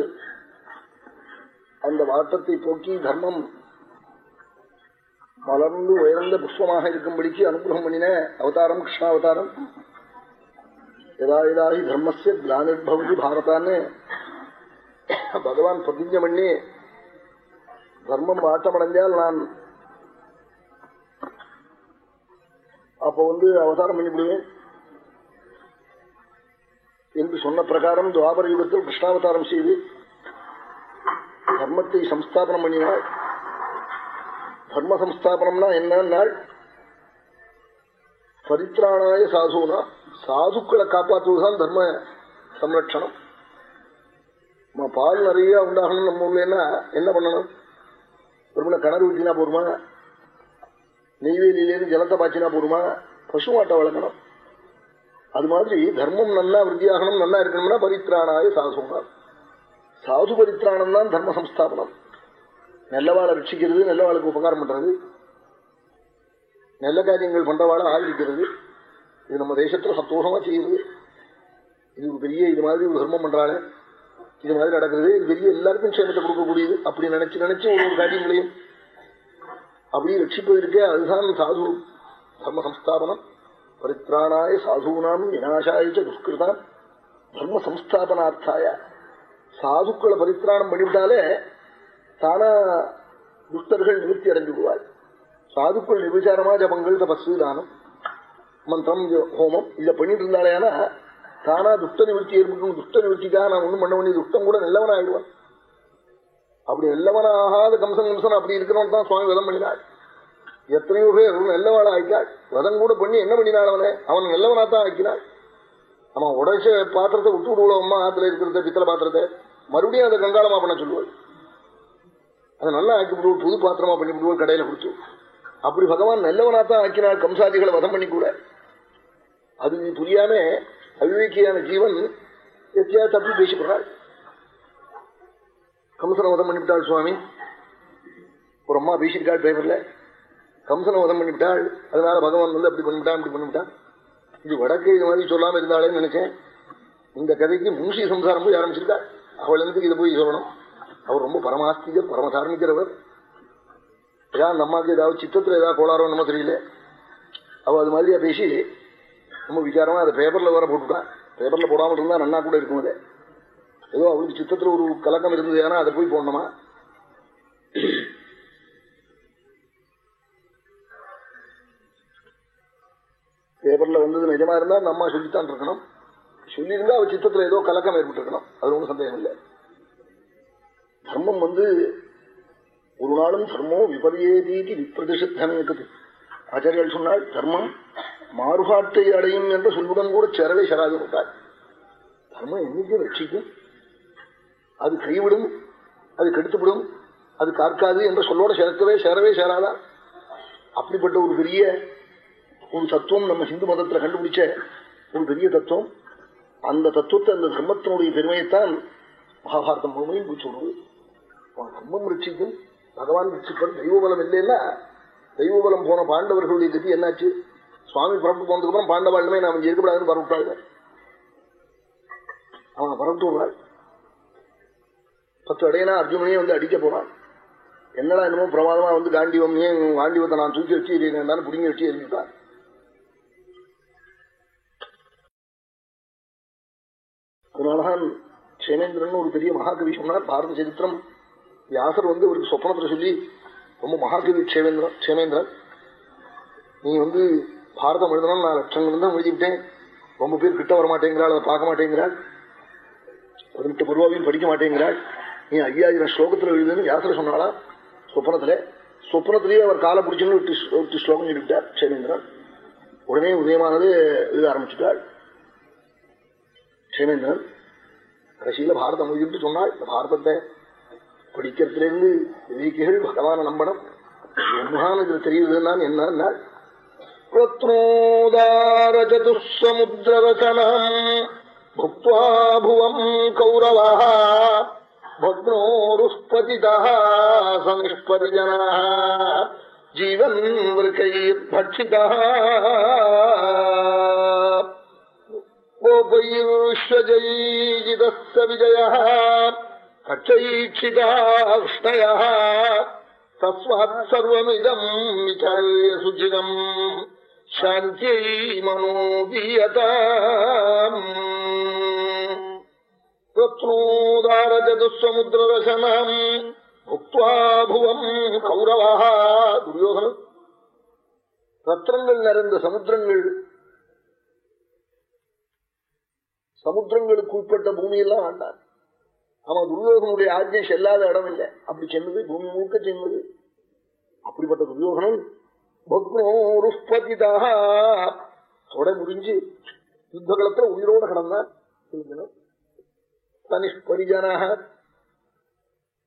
அந்த வாட்டத்தை போக்கி தர்மம் மலர்ந்து உயர்ந்த புஷ்பமாக இருக்கும்படிக்கு அனுகிரகம் பண்ணின அவதாரம் கிருஷ்ண கிருஷ்ணாவதாரம். எதாயிதாகி தர்மஸ்ய கிளானிர்பவதி பாரதான்னு பகவான் பிரதிஜை பண்ணி தர்மம் வாட்டமடைஞ்சால் நான் அப்போ வந்து அவதாரம் பண்ணிவிடுவேன் என்று சொன்ன பிரகாரம் துவாபர யுகத்தில் கிருஷ்ணாவதாரம் செய்து தர்மத்தை சம்ஸ்தாபனம் பண்ணினார் தர்ம சம்ஸ்தாபனம்னா என்னன்னாள்? பரித்ராணாய சாதுனா சாதுக்களை காப்பாற்றுவதுதான் தர்ம சம்ரட்சணம். பால் நிறைய உண்டாகணும் நம்ம ஊர்ல என்ன பண்ணணும்? ஒரு கிணறு ஊற்றினா போருமா நெய்வேலியிலேருந்து ஜலத்தை பாய்ச்சினா போருமா பசுமாட்டை வளர்க்கணும். அது மாதிரி தர்மம் நல்லா விருத்தியாகணும் நல்லா இருக்கணும்னா பரித்ராணாய சாதுனா சாது பரித்ராணம் தான் தர்ம சம்ஸ்தாபனம். நல்லவாளை ரட்சிக்கிறது நல்லவாளுக்கு உபகாரம் பண்றது. நல்ல காரியங்கள் பண்றவாளை ஆதரிக்கிறது. இது நம்ம தேசத்துல சந்தோஷமா செய்யுது. இது ஒரு பெரிய இது மாதிரி ஒரு தர்மம் பண்றாங்க இது மாதிரி நடக்கிறது. இது பெரிய எல்லாருக்கும் சேமத்தை கொடுக்கக்கூடியது. அப்படி நினைச்சு நினைச்சு ஒரு ஒரு காரியங்களையும் அப்படி ரட்சிப்பதற்கே அதுதான் சாது. தர்ம சம்ஸ்தாபனம். பரித்ராணாய சாதுனாம் விநாசாயிச்ச துஷ்கிருதான் தர்ம சம்ஸ்தாபனார்த்தாய. சாதுக்களை பரித்ராணம் பண்ணிவிட்டாலே தானா துஷ்டர்கள் நிவர்த்தி அடைஞ்சு விடுவார் சாதுக்கள் நிர்விசாரமா ஜபங்கள் தபசு தானம் மந்திரம் ஹோமம் இதை பண்ணிட்டு இருந்தாலேனா தானா துஷ்ட நிவர்த்தி ஏற்படும் துஷ்ட நிவர்த்திக்காக நான் ஒன்றும் பண்ண வேண்டிய துஷ்டம் கூட நல்லவன் ஆயிடுவான் அப்படி நல்லவனாகாத கம்சன் கம்சன் அப்படி இருக்கிறவன் தான் சுவாமி விதம் பண்ணினாள் எத்தனையோ பேர் நல்லவாள் ஆக்கினாள் வதம் கூட பண்ணி என்ன பண்ணினாள் அவனை? அவன் நல்லவனாத்தான் ஆக்கினாள் அவன் உடைச்ச பாத்திரத்தை விட்டு விடுவோம்மா ஆத்துல இருக்கிறத பித்தளை பாத்திரத்தை. மறுபடியும் அதை கங்காளமா பண்ண சொல்லுவாள் அதை நல்லா ஆக்கி புது பாத்திரமா பண்ணி விடுவோம் கடையில கொடுத்து. அப்படி பகவான் நல்லவனாத்தான் ஆக்கினாள் கம்சாதிகளை வதம் பண்ணி கூட அது புரியாம அவிவேக்கியான ஜீவன் எத்தையா தப்பி பேசிப்படுறாள் கம்சனை வதம் பண்ணிவிட்டாள் சுவாமி. ஒரு அம்மா பேசியிருக்காள் பேப்பர்ல கம்சனை வதம் பண்ணிவிட்டாள். அதனால பகவான் வந்து அப்படி பண்ணிவிட்டான் இப்படி பண்ணிவிட்டான். இது வடக்கு இது மாதிரி சொல்லாம இருந்தாளேன்னு நினைச்சேன். இந்த கதைக்கு மூசி சம்சாரம் போய் ஆரம்பிச்சிருக்கா. அவள் இருந்து இதை போய் சொல்லணும்? அவர் ரொம்ப பரமாஸ்திகர் பரம ஏதாவது அந்த ஏதாவது சித்தத்தில் ஏதாவது கோளாரோ நம்ம தெரியல. அவள் அது மாதிரியா பேசி ரொம்ப விசாரமா அதை பேப்பர்ல வேற போட்டுட்டான் பேப்பர்ல போடாமல் இருந்தா நன்னா கூட இருக்கும் அது. ஏதோ அவளுக்கு சித்தத்தில் ஒரு கலக்கம் இருந்தது ஏன்னா அதை போய் போடணுமா? பேப்பர்ல வந்தது நிஜமா இருந்தா நம்ம சொல்லித்தான் இருக்கணும். சொல்லியிருந்தா அவ சித்தத்துல ஏதோ கலக்கம் ஏற்பட்டிருக்கணும். அது ஒன்றும் சந்தேகம் இல்லை. தர்மம் வந்து ஒரு நாளும் தர்மம் விபரியேதீதி இருக்குது ஆச்சாரியால் சொன்னால் தர்மம் மாறுபாட்டை அடையும் என்ற சொல்லுடன் கூட சேரவே சேராது விட்டார் தர்மம் என்னைக்கு ரட்சிக்கும்? அது கைவிடும் அது கெடுத்துவிடும் அது காக்காது என்ற சொல்லோட சேர்க்கவே சேரவே சேராதா? அப்படிப்பட்ட ஒரு பெரிய ஒரு தத்துவம் நம்ம ஹிந்து மதத்துல கண்டுபிடிச்ச ஒரு பெரிய தத்துவம். அந்த தத்துவத்தை அந்த தர்மத்தினுடைய பெருமையைத்தான் மகாபாரதம் முழுமையும் போய் சொல்றது ரொம்ப ரிச்சிக்கும் பகவான் மிருச்சிப்பன் தெய்வ பலம் இல்லைன்னா தெய்வபலம் போன பாண்டவர்களுடைய கதி என்னாச்சு? சுவாமி பிறப்பு போனதுக்கப்புறம் பாண்டவாளுமே நாம இருக்கக்கூடாதுன்னு பரவிட்டாங்க அவன் பரவிட்டு விடுறாள் பத்து அடையனா அர்ஜுனனே வந்து அடிக்க போறான் என்னடா என்னமோ பிரமாதமா வந்து காண்டிவம் ஏன் காண்டிவத்தை நான் தூக்கி வச்சு இருந்தாலும் புடிங்கி வச்சு எழுதிட்டான் அதனாலதான் சேனேந்திரன் ஒரு பெரிய மகாகவி சொன்னார் பாரத சரித்திரம் வியாசர் வந்து இவருக்கு சொப்பனத்தை சொல்லி ரொம்ப மகாகவி சேவேந்திரன் சேமேந்திரன் நீ வந்து பாரதம் எழுதணும் நான் லட்சங்கள் தான் எழுதிவிட்டேன். ரொம்ப பேர் கிட்ட வர மாட்டேங்கிறாள் அதை பார்க்க மாட்டேங்கிறாள் பதினெட்டு பருவாவையும் படிக்க மாட்டேங்கிறாள் நீ ஐயாயிரம் ஸ்லோகத்தில் எழுதுன்னு வியாசர் சொன்னாளா? சொப்பனத்தில். சொப்னத்திலேயே அவர் காலை பிடிச்சுன்னு விட்டு ஸ்லோகம் சொல்லிவிட்டார் சேமேந்திரன் உடனே உதயமானது எழுத ஆரம்பிச்சுட்டாள் சேமேந்திரன் கடைசியில் பாரதம் எழுதிட்டு சொன்னாள். இந்த பாரதத்தை படிக்கிறதுலேருந்து விவேகிகள் பகவான நம்பணும் பிரம்மான் இதுல தெரியுதுன்னா என்ன ரத்னோதாரச்சதுசமுத்திரவசனம் भुक्त्वा भुवम् कौरवः भग्नोरुःपतितः सनिष्परिजनः जीवन् वृकैर्भक्षितः गोपैर्विश्वजयीजितस्य विजयः கச்சைச்சிதாஷ்ணய தஸ்மாத் சர்வமிதம் விசாரிய சுஜிதம் சாந்தியை மனோதீயதாம் ரத்னோதாரஜதுசமுதிரரசனம் புக்வா புவம் கௌரவா துரியோகனம் ரத்னங்கள் நிறைந்த சமுத்திரங்கள் சமுத்திரங்களுக்கு உட்பட்ட பூமியெல்லாம் ஆண்டார் ஆமா துரியோகனுடைய ஆஜ்ஞை செல்லாத இடம் இல்லை. அப்படி சென்னது பூமி முழுக்க சென்னது அப்படிப்பட்ட துரியோகனம் பக்னோருஷ்பதிதா தொட முடிஞ்சு யுத்தகலத்துல உயிரோட கடந்தான். தனிஷ்பரிஜனாக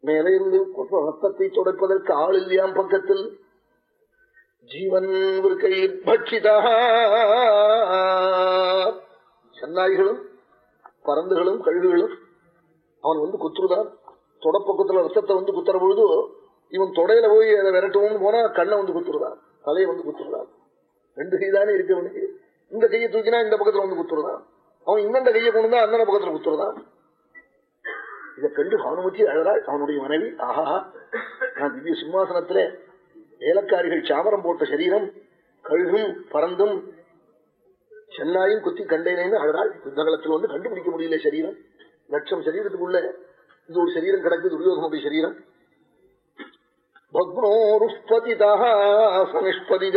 மேலே இருந்து ரத்தத்தை தொடப்பதற்கு ஆள் இல்லையாம் பக்கத்தில். ஜீவன் கையில் பட்சிதா சென்னாய்களும் பறந்துகளும் கழுகுகளும் அவன் வந்து குத்துருதான். தொடப்பக்கத்துல ரத்தத்தை வந்து குத்துற பொழுது இவன் தொடையில போய் அதை விரட்டுவோம்னு போனா கண்ணை வந்து குத்துருதான். தலையை வந்து குத்துருதான். ரெண்டு கை தானே இருக்கு அவனுக்கு இந்த கையை தூக்கினா இந்த பக்கத்துல வந்து குத்துருதான். அவன் இந்தந்த கையை கொண்டு தான் அந்த பக்கத்துல குத்துருதான். இதை கண்டு பானுமதி அழறாள். அவனுடைய மனைவி ஆஹா நான் திவ்ய சிம்மாசனத்துல வேலக்காரிகள் சாமரம் போட்ட சரீரம் கழுகும் பறந்தும் சென்னாயும் குத்தி கண்டேனேன்னு அழறாள். யுத்தகலத்தில் வந்து கண்டுபிடிக்க முடியல சரீரம். லட்சம் சரீரத்துக்குள்ள இது ஒரு சரீரம் கிடக்கு துரியோகனுடைய சரீரம். பக்னோருஷ்பதிதா சனிஷ்பதி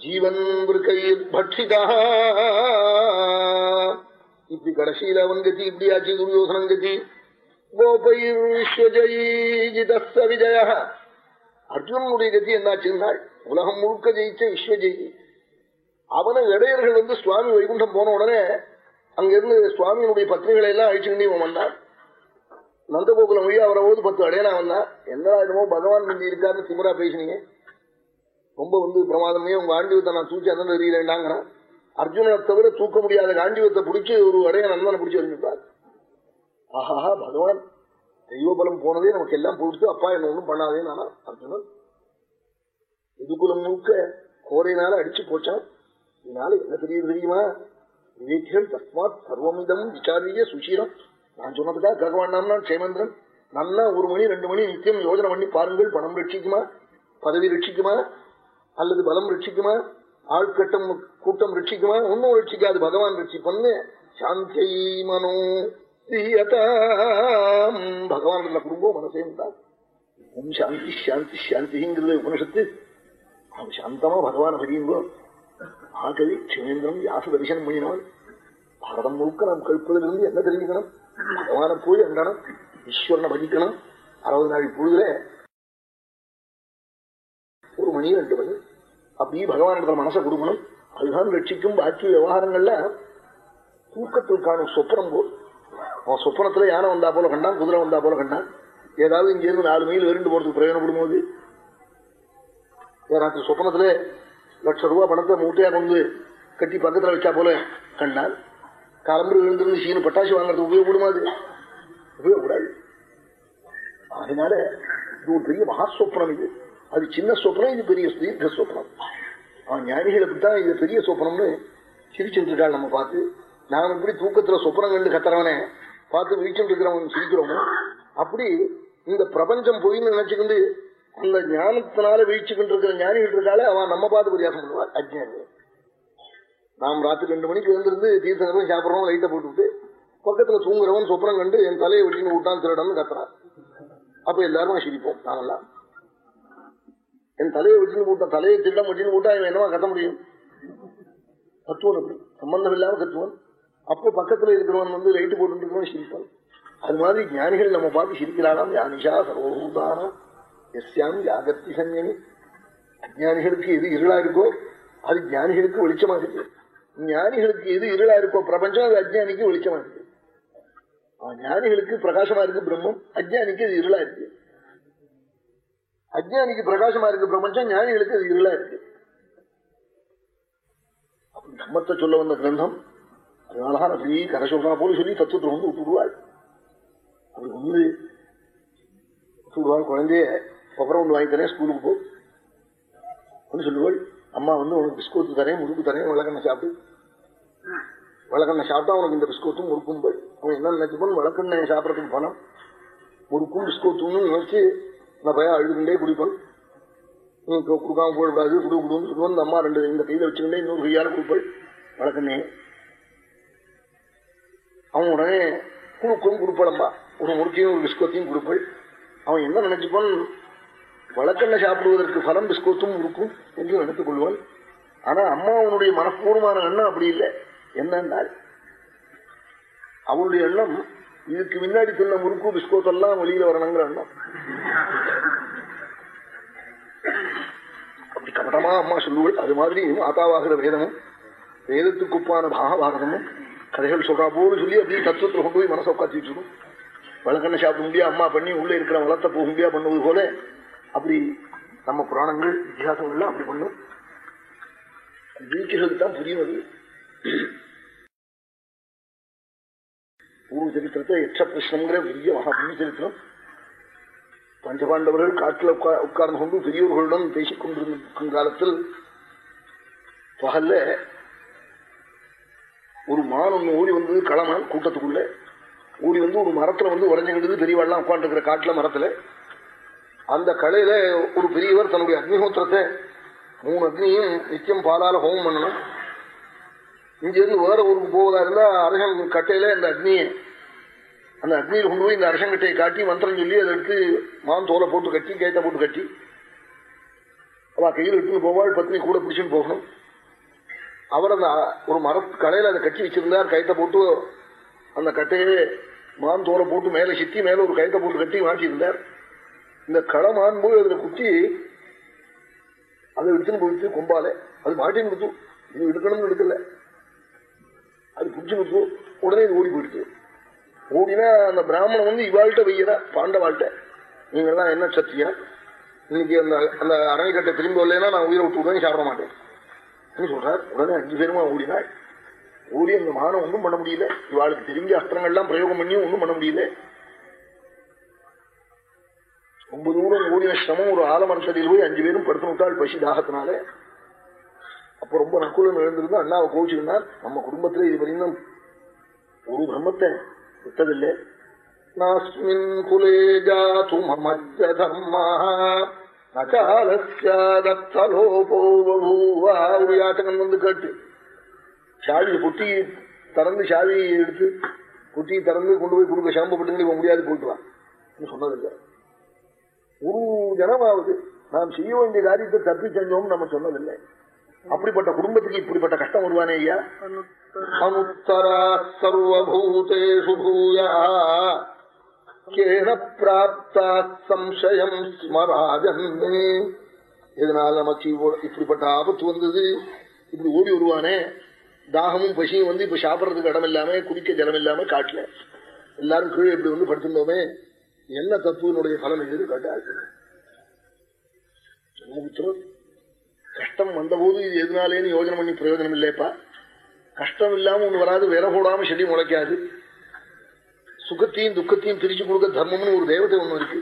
ஜீவன் பட்சிதா இப்படி கடைசியில அவன் கதி இப்படி ஆச்சு துரியோசனம் கதி கோபைர் விஜய அர்ஜுனனுடைய கதி என்னாச்சுன்னாள் உலகம் முழுக்க ஜெயிச்ச விஸ்வஜெயி. அவன இடையர்கள் வந்து சுவாமி வைகுண்டம் போன உடனே அங்கிருந்து சுவாமியினுடைய பத்னிகளை எல்லாம் அழிச்சுக்கிட்டே வந்தான். நந்தகோகுலம் வழியா வரபோது பத்து அடையனா வந்தான் என்னடா என்னமோ பகவான் மிஞ்சி இருக்காருன்னு திமுறா பேசினீங்க. ரொம்ப வந்து பிரமாதமே உங்க ஆண்டிவத்தை நான் தூக்கி அண்ணன் எறியலேண்டாங்கிறான் அர்ஜுனனை தவிர தூக்க முடியாத காண்டிவத்தை பிடிச்சி ஒரு அடைய நந்தனை பிடிச்சி எறிஞ்சுட்டார் ஆஹாஹா பகவான் தெய்வபலம் போனதே நமக்கு எல்லாம் போட்டு அப்பா என்ன ஒன்றும் பண்ணாதே நானா அர்ஜுனன் எதுக்குலம் முழுக்க கோரையினால அடிச்சு போச்சான். இதனால என்ன தெரியுது தெரியுமா? விவேக்கிகள் தஸ்மாத் சர்வமிதம் விசாரிய சுஷீரம் நான் சொன்னதுக்காக கேட்க வேண்டாம்னா க்ஷேமேந்திரன். நல்லா ஒரு மணி ரெண்டு மணி நித்தியம் யோஜனை பண்ணி பாருங்கள். பணம் ரட்சிக்குமா? பதவி ரட்சிக்குமா? அல்லது பலம் ரட்சிக்குமா? ஆழ்கட்டம் கூட்டம் ரட்சிக்குமா? ஒன்னும் ரட்சிக்காது. பகவான் ரட்சிப்பன்னு சாந்தி மனோ பகவான் குடும்பம் மனசே ஓம் சாந்தி சாந்தி சாந்திங்கிறது உபனிஷத்து. அவன் சாந்தமா பகவான் ஹரியுங்கோ ஆகவே க்ஷேமேந்திரம் வியாச தரிசனம் பண்ணினால் பாரதம் முழுக்க நாம் கழுப்பதிலிருந்து என்ன தெரிஞ்சுக்கணும் பகவான போய் அண்டனம் ஈஸ்வரனை பஜிக்கணும் அறுபது நாள் பொழுதுல ஒரு மணி ரெண்டு மணி. அப்படி பகவானிடத்துல மனசை கொடுக்கணும். அதுதான் ரட்சிக்கும் பாக்கி விவகாரங்கள்ல தூக்கத்தில் காணும் சொப்பனம் போல். அவன் சொப்பனத்துல யானை வந்தா போல கண்டான் குதிரை வந்தா போல கண்டான். ஏதாவது இங்கிருந்து நாலு மைல் வெறிண்டு போறதுக்கு பிரயோஜனப்படும் போது ராத்திரி சொப்பனத்திலே லட்சம் ரூபாய் பணத்தை மூட்டையா கொண்டு கட்டி பக்கத்துல வச்சா போல. கண்ணால் காலம்பு விழுந்திருந்து சீனு பட்டாசு வாங்குறது உபயோகப்படுமா அது? உபயோகப்படாது. அதனால இது ஒரு பெரிய மகாஸ்வப்னம் இது. அது சின்ன சொப்னம் இது பெரிய தீர்க்க சொப்னம் அவன் ஞானிகளை தான் இது பெரிய சொப்னம்னு சிரிச்சுட்டு இருக்காள் நம்ம பார்த்து நான் இப்படி தூக்கத்துல சொப்னம் கண்டு கத்துறவனே பார்த்து வீச்சுட்டு இருக்கிறவன் சிரிக்கிறோமோ? அப்படி இந்த பிரபஞ்சம் போயின்னு நினைச்சுக்கிண்டு அந்த ஞானத்தினால வீழ்ச்சிக்கிட்டு இருக்கிற ஞானிகள் இருக்காளே அவன் நம்ம பார்த்து பரியாசம் பண்ணுவாள். அஜ்ஞானி. நாம் ராத்திரி ரெண்டு மணிக்கு எழுந்திருந்து தீர்த்தங்களும் சாப்பிட்றோம் லைட்டை போட்டுவிட்டு பக்கத்துல தூங்குறவன் சொப்பனம் கண்டு என் தலையை வெட்டின்னு விட்டான் திருடன்னு கத்துறான். அப்ப எல்லாரும் சிரிப்போம் நாங்கெல்லாம் என் தலையை வச்சுன்னு போட்டான் தலையை திருடம் வச்சுன்னு போட்டா இவன் என்னவா கத்த முடியும்? கத்துவன் அப்படி. சம்பந்தம் இல்லாம கத்துவன். அப்போ பக்கத்துல இருக்கிறவன் வந்து லைட்டு போட்டு இருக்கிறவன் சிரிப்பான். அது மாதிரி ஞானிகள் நம்ம பார்த்து சிரிக்கிறானாம் ஞானிஷா சர்வபூதானம். எஸ்யாம் யாகத்தி சஞ்சனி அஜானிகளுக்கு எது இருளா இருக்கோ அது ஜானிகளுக்கு வெளிச்சமா இருக்கு ஞானிகளுக்கு எது இருளா இருக்கோ பிரபஞ்சம் அது அஜ்ஞானிக்கு வெளிச்சமா இருக்கு ஞானிகளுக்கு பிரகாசமா இருக்கு பிரம்மம் அஜ்ஞானிக்கு அது இருளா இருக்கு அஜ்ஞானிக்கு பிரகாசமா இருக்கு பிரபஞ்சம் ஞானிகளுக்கு அது இருளா இருக்கு தர்மத்தை சொல்ல வந்த கிரந்தம் அதனாலதான் அப்படி கரை சொல்றா போல சொல்லி தத்துவத்தை வந்து விட்டுடுவாள் அப்படி வந்து விட்டுடுவாள் குழந்தைய அப்புறம் ஒன்று வாங்கி தரேன் ஸ்கூலுக்கு போ. ஒன்று சொல்லுவாள் அம்மா வந்து உனக்கு பிஸ்கோத்து தரேன் முறுக்கு தரேன் விளக்கெண்ணெய் சாப்பிட்டு விளக்கெண்ணெய் சாப்பிட்டா உனக்கு இந்த பிஸ்கோத்தும் முறுக்கும் போய் அவன் என்ன நினைச்சுப்பான் விளக்கெண்ணெய் சாப்பிட்றதுக்கு பணம். முறுக்கும் பிஸ்கோத்துன்னு நினைச்சு நான் பையன் அழுதுகிட்டே குடிப்பான். நீ கொடுக்காம போடக்கூடாது குடு குடுன்னு சொல்லுவோம் அம்மா ரெண்டு இந்த கையில வச்சுக்கிட்டே இன்னொரு கையால கொடுப்பாள் வழக்கண்ணே அவன் உடனே குழுக்கும் கொடுப்படம்பா ஒரு முறுக்கையும் ஒரு பிஸ்கோத்தையும் கொடுப்பாள். அவன் என்ன நினைச்சுப்பான் வழக்கண்ண சாப்பிடுவதற்கு பலம் பிஸ்கோத்தும் இருக்கும் என்று நினைத்துக் கொள்வாள். ஆனா அம்மா அவனுடைய மனப்பூர்வமான எண்ணம் அப்படி இல்லை. என்னன்னால் அவளுடைய எண்ணம் இதுக்கு முன்னாடி சொன்ன முறுக்கு பிஸ்கோத்தெல்லாம் வெளியில வரணுங்கிற எண்ணம். அப்படி கபடமா அம்மா சொல்லுவள். அது மாதிரி மாதாவாகிற வேதமும் வேதத்துக்கு ஒப்பான மகாபாரதமும் கதைகள் சொல்றா போது சொல்லி அப்படியே தத்துவத்தில் கொண்டு போய் மனசை உட்காத்திட்டு இருக்கும். வழக்கண்ண சாப்பிட முடியாது அம்மா பண்ணி உள்ள இருக்கிற வளர்த்த போக முடியா? பண்ணுவது போல அப்படி நம்ம புராணங்கள் இத்தியாசங்கள்லாம் அப்படி பண்ணும். ஜீவிக்கிறதுக்கு தான் புரியும் அது பூர்வ சரித்திரத்தை எச்ச பிரச்சனைங்கிற பெரிய மகாபூர்வ சரித்திரம். பஞ்சபாண்டவர்கள் காட்டில் உட்கார்ந்து கொண்டு பெரியவர்களுடன் பேசிக் கொண்டிருக்கும் காலத்தில் பகல்ல ஒரு மான் ஒண்ணு ஓடி வந்தது களமான் கூட்டத்துக்குள்ள. ஓடி வந்து ஒரு மரத்துல வந்து உடஞ்சுக்கிட்டது பெரியவாள்லாம் உட்காந்துருக்கிற காட்டுல மரத்துல. அந்த கலையில ஒரு பெரியவர் தன்னுடைய அக்னிஹோத்திரத்தை மூணு அக்னியும் நித்தியம் பாலால ஹோமம் பண்ணணும். இங்கிருந்து வேற ஊருக்கு போவதா இருந்தா அரசன் கட்டையில அந்த அக்னியை அந்த அக்னியில் கொண்டு போய் இந்த அரசங்கட்டையை காட்டி மந்திரம் சொல்லி அதை எடுத்து மான் தோலை போட்டு கட்டி கேட்ட போட்டு கட்டி அவ கையில் எடுத்துன்னு போவாள் பத்னி கூட பிடிச்சுன்னு போகணும். அவர் அந்த ஒரு மர கடையில அதை கட்டி வச்சிருந்தார் கைத்த போட்டு அந்த கட்டையே மான் தோலை போட்டு மேல சித்தி மேல ஒரு கைத்த போட்டு கட்டி மாட்டியிருந்தார். இந்த களமான் போய் அதுல குத்தி அதை எடுத்துன்னு போயிட்டு கொம்பாலே. அது மாட்டின்னு கொடுத்து இது எடுக்கணும்னு எடுக்கல. அது பிடிச்சு கொடுத்து உடனே இது ஓடி போயிடுச்சு ஓடினா அந்த பிராமணன் வந்து இவாழ்கிட்ட வைக்கிறா பாண்டவாழ்கிட்ட நீங்கெல்லாம் என்ன சத்தியம்? இன்னைக்கு அந்த அந்த அரணைக்கட்டை திரும்பி வரலன்னா நான் உயிரை விட்டு உடனே சாப்பிட மாட்டேன். சொல்றார்? உடனே அஞ்சு பேருமா ஓடினாள். ஓடி அந்த மானம் ஒன்றும் பண்ண முடியல. இவாளுக்கு தெரிஞ்ச அஸ்திரங்கள்லாம் பிரயோகம் பண்ணியும் ஒன்றும் பண்ண முடியல. ரொம்ப தூரம் ஓடின சிரமம் ஒரு ஆலமரத்தடியில் போய் அஞ்சு பேரும் படுத்து விட்டாள் பசி தாகத்தினால. அப்ப ரொம்ப நக்குலம் எழுந்திருந்தா அண்ணாவை கோவிச்சுக்கினார் நம்ம குடும்பத்துல இது வரையும் ஒரு பிரம்மத்தை விட்டதில்லை நாஸ்மின் ஒரு வந்து கேட்டு. சாவியை பொட்டி திறந்து சாவியை எடுத்து பொட்டி திறந்து கொண்டு போய் கொடுக்க சாம்பப்பட்டு இவன் முடியாது போயிட்டுவான் சொன்னதில்லை. ஒரு ஜனமாவது நாம் செய்ய வேண்டிய காரியத்தை தப்பி செஞ்சோம் நம்ம சொன்னதில்லை அப்படிப்பட்ட குடும்பத்துக்கு இப்படிப்பட்ட கஷ்டம் வருவானே ஐயா? அனுத்தரா சர்வபூதேஷு பூயா. கேன பிராப்தா சம்சயம் ஸ்மராஜன்னே. இதனால நமக்கு இப்படிப்பட்ட ஆபத்து வந்தது? இப்படி ஓடி வருவானே? தாகமும் பசியும் வந்து இப்ப சாப்பிடறதுக்கு இடம் இல்லாம குடிக்க ஜலம் இல்லாம காட்டல. எல்லாரும் கீழே இப்படி வந்து படுத்திருந்தோமே. என்ன தப்புனுடைய பலம் எது கேட்டாள் கஷ்டம் வந்தபோது இது எதுனாலேன்னு யோஜனை பண்ணி பிரயோஜனம் இல்லையப்பா கஷ்டம் இல்லாம ஒண்ணு வராது வேற போடாம செடி முளைக்காது. சுகத்தையும் துக்கத்தையும் பிரிச்சு கொடுக்க தர்மம்னு ஒரு தேவதை ஒண்ணு இருக்கு.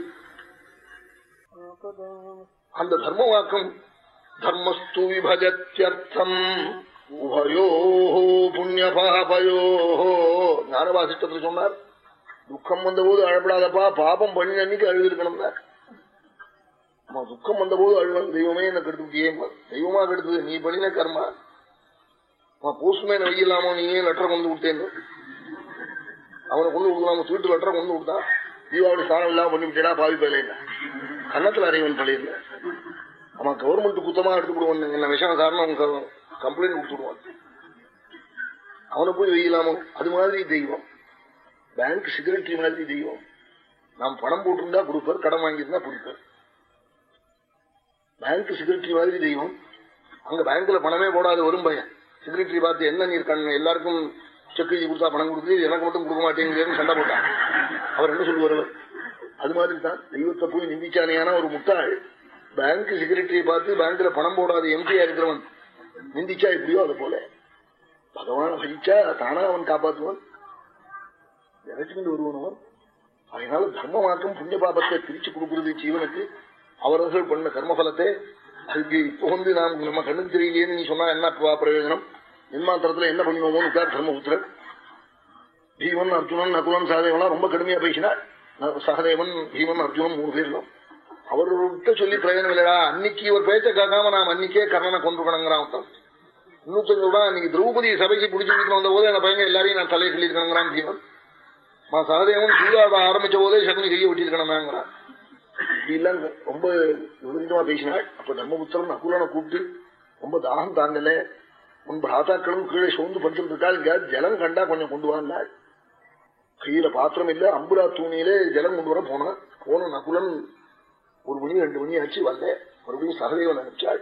அந்த தர்ம வாக்கம் தர்மஸ்து விபஜத்தியர்த்தம் உபயோ புண்ணிய பாபயோ ஞானவாசிட்டத்துல சொன்னார் துக்கம் வந்தபோது அழப்படாதப்பா. பாபம் பண்ணி அன்னைக்கு அழுதுருக்கணும்னா துக்கம் வந்தபோது அழுவன் தெய்வமே என்ன கெடுத்துட்டியே தெய்வமா கெடுத்தது. நீ பண்ணின கர்மா. பூசுமே வையலாமோ நீயே லெட்டர் கொண்டு விட்டேன்னு அவனை கொண்டு கொடுக்கலாம் வீட்டு லெட்டர் கொண்டு கொடுத்தான். தீபாவளி ஸ்தானம் இல்லாம பண்ணிவிட்டா பாவி பயில கன்னத்துல அறிவன் பழையில அவன் கவர்மெண்ட் குத்தமா எடுத்து விடுவான் என்ன விஷயம் காரணம் கம்ப்ளைண்ட் கொடுத்து விடுவான் அவனை போய் வெயிலாமோ அது மாதிரி தெய்வம். பேங்க் செக்யூரிட்டி மாதிரி தெய்வம் நாம் பணம் போட்டிருந்தா கொடுப்பார் கடன் வாங்கியிருந்தா கொடுப்பார். பேங்க் செக்யூரிட்டி மாதிரி தெய்வம் அங்க பேங்க்ல பணமே போடாத வரும் பையன். செக்யூரிட்டி பார்த்து என்ன நீர் கண் எல்லாருக்கும் செக் எழுதி கொடுத்தா பணம் கொடுத்து எனக்கு மட்டும் கொடுக்க மாட்டேங்குதுன்னு சண்டை போட்டான். அவர் என்ன சொல்லுவார்? அது மாதிரி தான் தெய்வத்தை போய் நிந்திச்சானேயான ஒரு முட்டாள். பேங்க் செக்யூரிட்டியை பார்த்து பேங்க்ல பணம் போடாத எம்பியா இருக்கிறவன் நிந்திச்சா எப்படியோ அது போல. பகவான பயிச்சா தானா அவன் காப்பாற்றுவான் நினைச்சுக்கிட்டு வருவனவன் அதனால தர்மமாக்கம் புண்ணிய பாபத்தை பிரிச்சு கொடுக்கறது ஜீவனுக்கு அவர்கள் பண்ண கர்மபலத்தை. அதுக்கு இப்போ வந்து நாம் நம்ம கண்ணுக்கு தெரியலையேன்னு நீ சொன்னா என்ன பிரயோஜனம்? என்மாத்திரத்துல என்ன பண்ணுவோம் தர்மபுத்திரன். பீமன் அர்ஜுனன் நகுலன் சகதேவனா ரொம்ப கடுமையா பேசினார் சகதேவன் பீமன் அர்ஜுனன் மூணு பேர்லாம். அவர்கிட்ட சொல்லி பிரயோஜனம் இல்லையா அன்னைக்கு ஒரு பேச்ச கேட்காம நாம் அன்னைக்கே கர்ணனை கொண்டுக்கணுங்கிறான் இன்னொருத்தங்க ரூபா அன்னைக்கு திரௌபதி சபைக்கு பிடிச்சி வந்த போது அந்த பையன் எல்லாரையும் நான் தலையை சொல்லியிருக்கணுங்கிறான் பீமன். சகதேவன் சூதாட ஆரம்பிச்ச போதே சகுனி கையை விட்டிருக்கணுங்கிறான் இப்படிலாம் ரொம்ப விபரீதமா பேசினாள். அப்ப தர்மபுத்திரன் அகுலனை கூப்பிட்டு ரொம்ப தாகம் தாங்கல உன் பிராத்தாக்களும் கீழே சோர்ந்து படுத்துட்டு இருக்காள் ஜலம் கண்டா கொஞ்சம் கொண்டு வந்தாள் கையில பாத்திரம் இல்ல அம்புலா தூணியிலே ஜலம் கொண்டு வர போனான் போன நகுலன் ஒரு மணி ரெண்டு மணி ஆச்சு வரல. மறுபடியும் சகதேவன் அனுப்பிச்சாள்.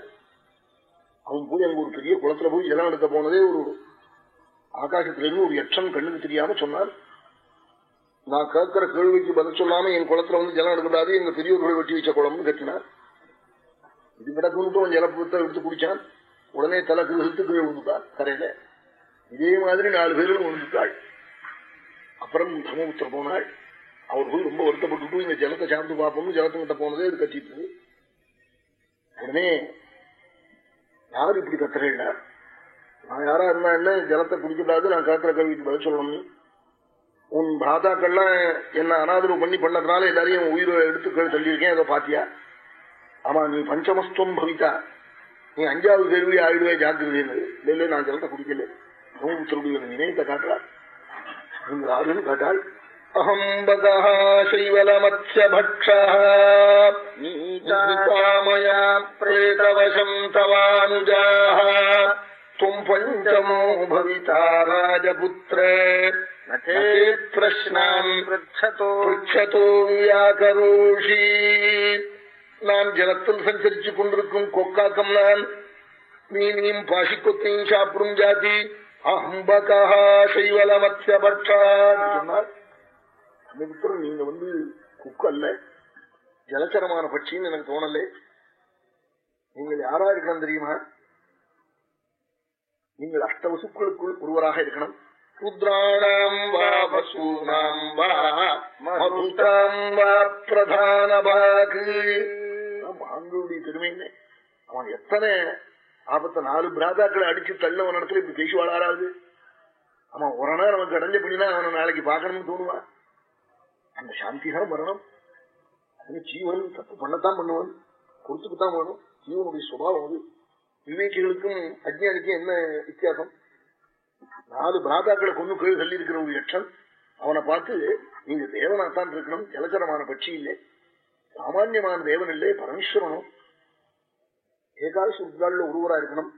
அவன் போய் அங்க ஒரு பெரிய குளத்துல போய் ஜலம் எடுக்க போனதே ஒரு ஆகாசத்திலிருந்து ஒரு எச்சம் கண்ணுக்கு தெரியாம சொன்னார். நான் கேட்கிற கேள்விக்கு பதில் சொல்லாம என் குளத்துல வந்து ஜலம் எடுக்கூடாது எங்க பெரியவர்களை வெட்டி வச்ச குளம்னு கட்டினார். இது கிடக்குன்னு ஜலப்பத்தை எடுத்து குடிச்சான். உடனே தலை கிழத்து கீழே விழுந்துட்டார் கரையில. இதே மாதிரி நாலு பேரும் விழுந்துட்டாள் அப்புறம் தர்மபுத்திர போனாள். அவர் போய் ரொம்ப வருத்தப்பட்டு இந்த ஜலத்தை சார்ந்து பார்ப்போம்னு ஜலத்துக்கிட்ட போனதே இது கட்டிட்டு. உடனே யார் இப்படி கத்துறேன்னா நான் யாரா இருந்தா என்ன? ஜலத்தை குடிக்கூடாது நான் கேட்கிற கல்விக்கு பதில் சொல்லணும். உன் பாதாக்கள்லாம் என்ன அனாதரவு பண்ணி பண்ணதுனால எல்லாரையும் உயிரை எடுத்து தள்ளியிருக்கேன். அதை பாத்தியா? ஆமா நீ பஞ்சமஸ்துவம் பவித்தா நீ அஞ்சாவது கேள்வி ஆயிடுவே ஜாக்கிரதை இல்லை நான் ஜலத்தை குடிக்கல. பிரம்மபுத்தருடைய நினைத்த காட்டுறா நீங்க ஆறுன்னு காட்டாள் அஹம்பகா நீதாமயா பிரேதவசம் தவானுஜா त्वम् पञ्चमो भविता राजपुत्र பிரஷ்னான் पृच्छतो புருஷதோ வியாகரோஷி நான் ஜலத்தில் சஞ்சரிச்சு கொண்டிருக்கும் கொக்காக்கம் நான் மீனையும் பாசிக்கொத்தையும் சாப்பிடும் ஜாதி அம்பகா சைவல மத்யபட்சா சொன்னார் மித்திரம் நீங்க வந்து குக்கு அல்ல ஜலச்சரமான பட்சின்னு எனக்கு தோணல நீங்கள் யாரா இருக்கணும் தெரியுமா நீங்கள் அஷ்டவசுக்களுக்குள் ஒருவராக இருக்கணும். ருத்ராணாம் வா வசூனாம் வா மருதாம் வா பிரதான பாகு. மாங்களுடைய பெருமைன்னு அவன் எத்தனை ஆபத்த நாலு பிராதாக்களை அடிச்சு தள்ளவன் இடத்துல இப்படி பேசுவாளாராது அவன் ஒரு நாள் நமக்கு அடைஞ்ச பிடினா அவனை நாளைக்கு பார்க்கணும்னு தோணுவான் அந்த சாந்தி தான் வரணும் ஜீவன் தப்பு பண்ணத்தான் பண்ணுவான். பொறுத்துக்குத்தான் வேணும் ஜீவனுடைய சுபாவம் அது. விவேகிகளுக்கும் அஜ்ஞானிக்கும் என்ன வித்தியாசம்? நாலு பிராதாக்களை கொண்டு போய் சொல்லி இருக்கிற ஒரு யட்சன் அவனை பார்த்து நீங்க தேவனாத்தான் இருக்கணும் ஜலச்சரமான பட்சி இல்லை. சாமான்யமான தேவன் இல்லை பரமேஸ்வரனும் ஏகாதசி ருத்ரால ஒருவரா இருக்கணும்.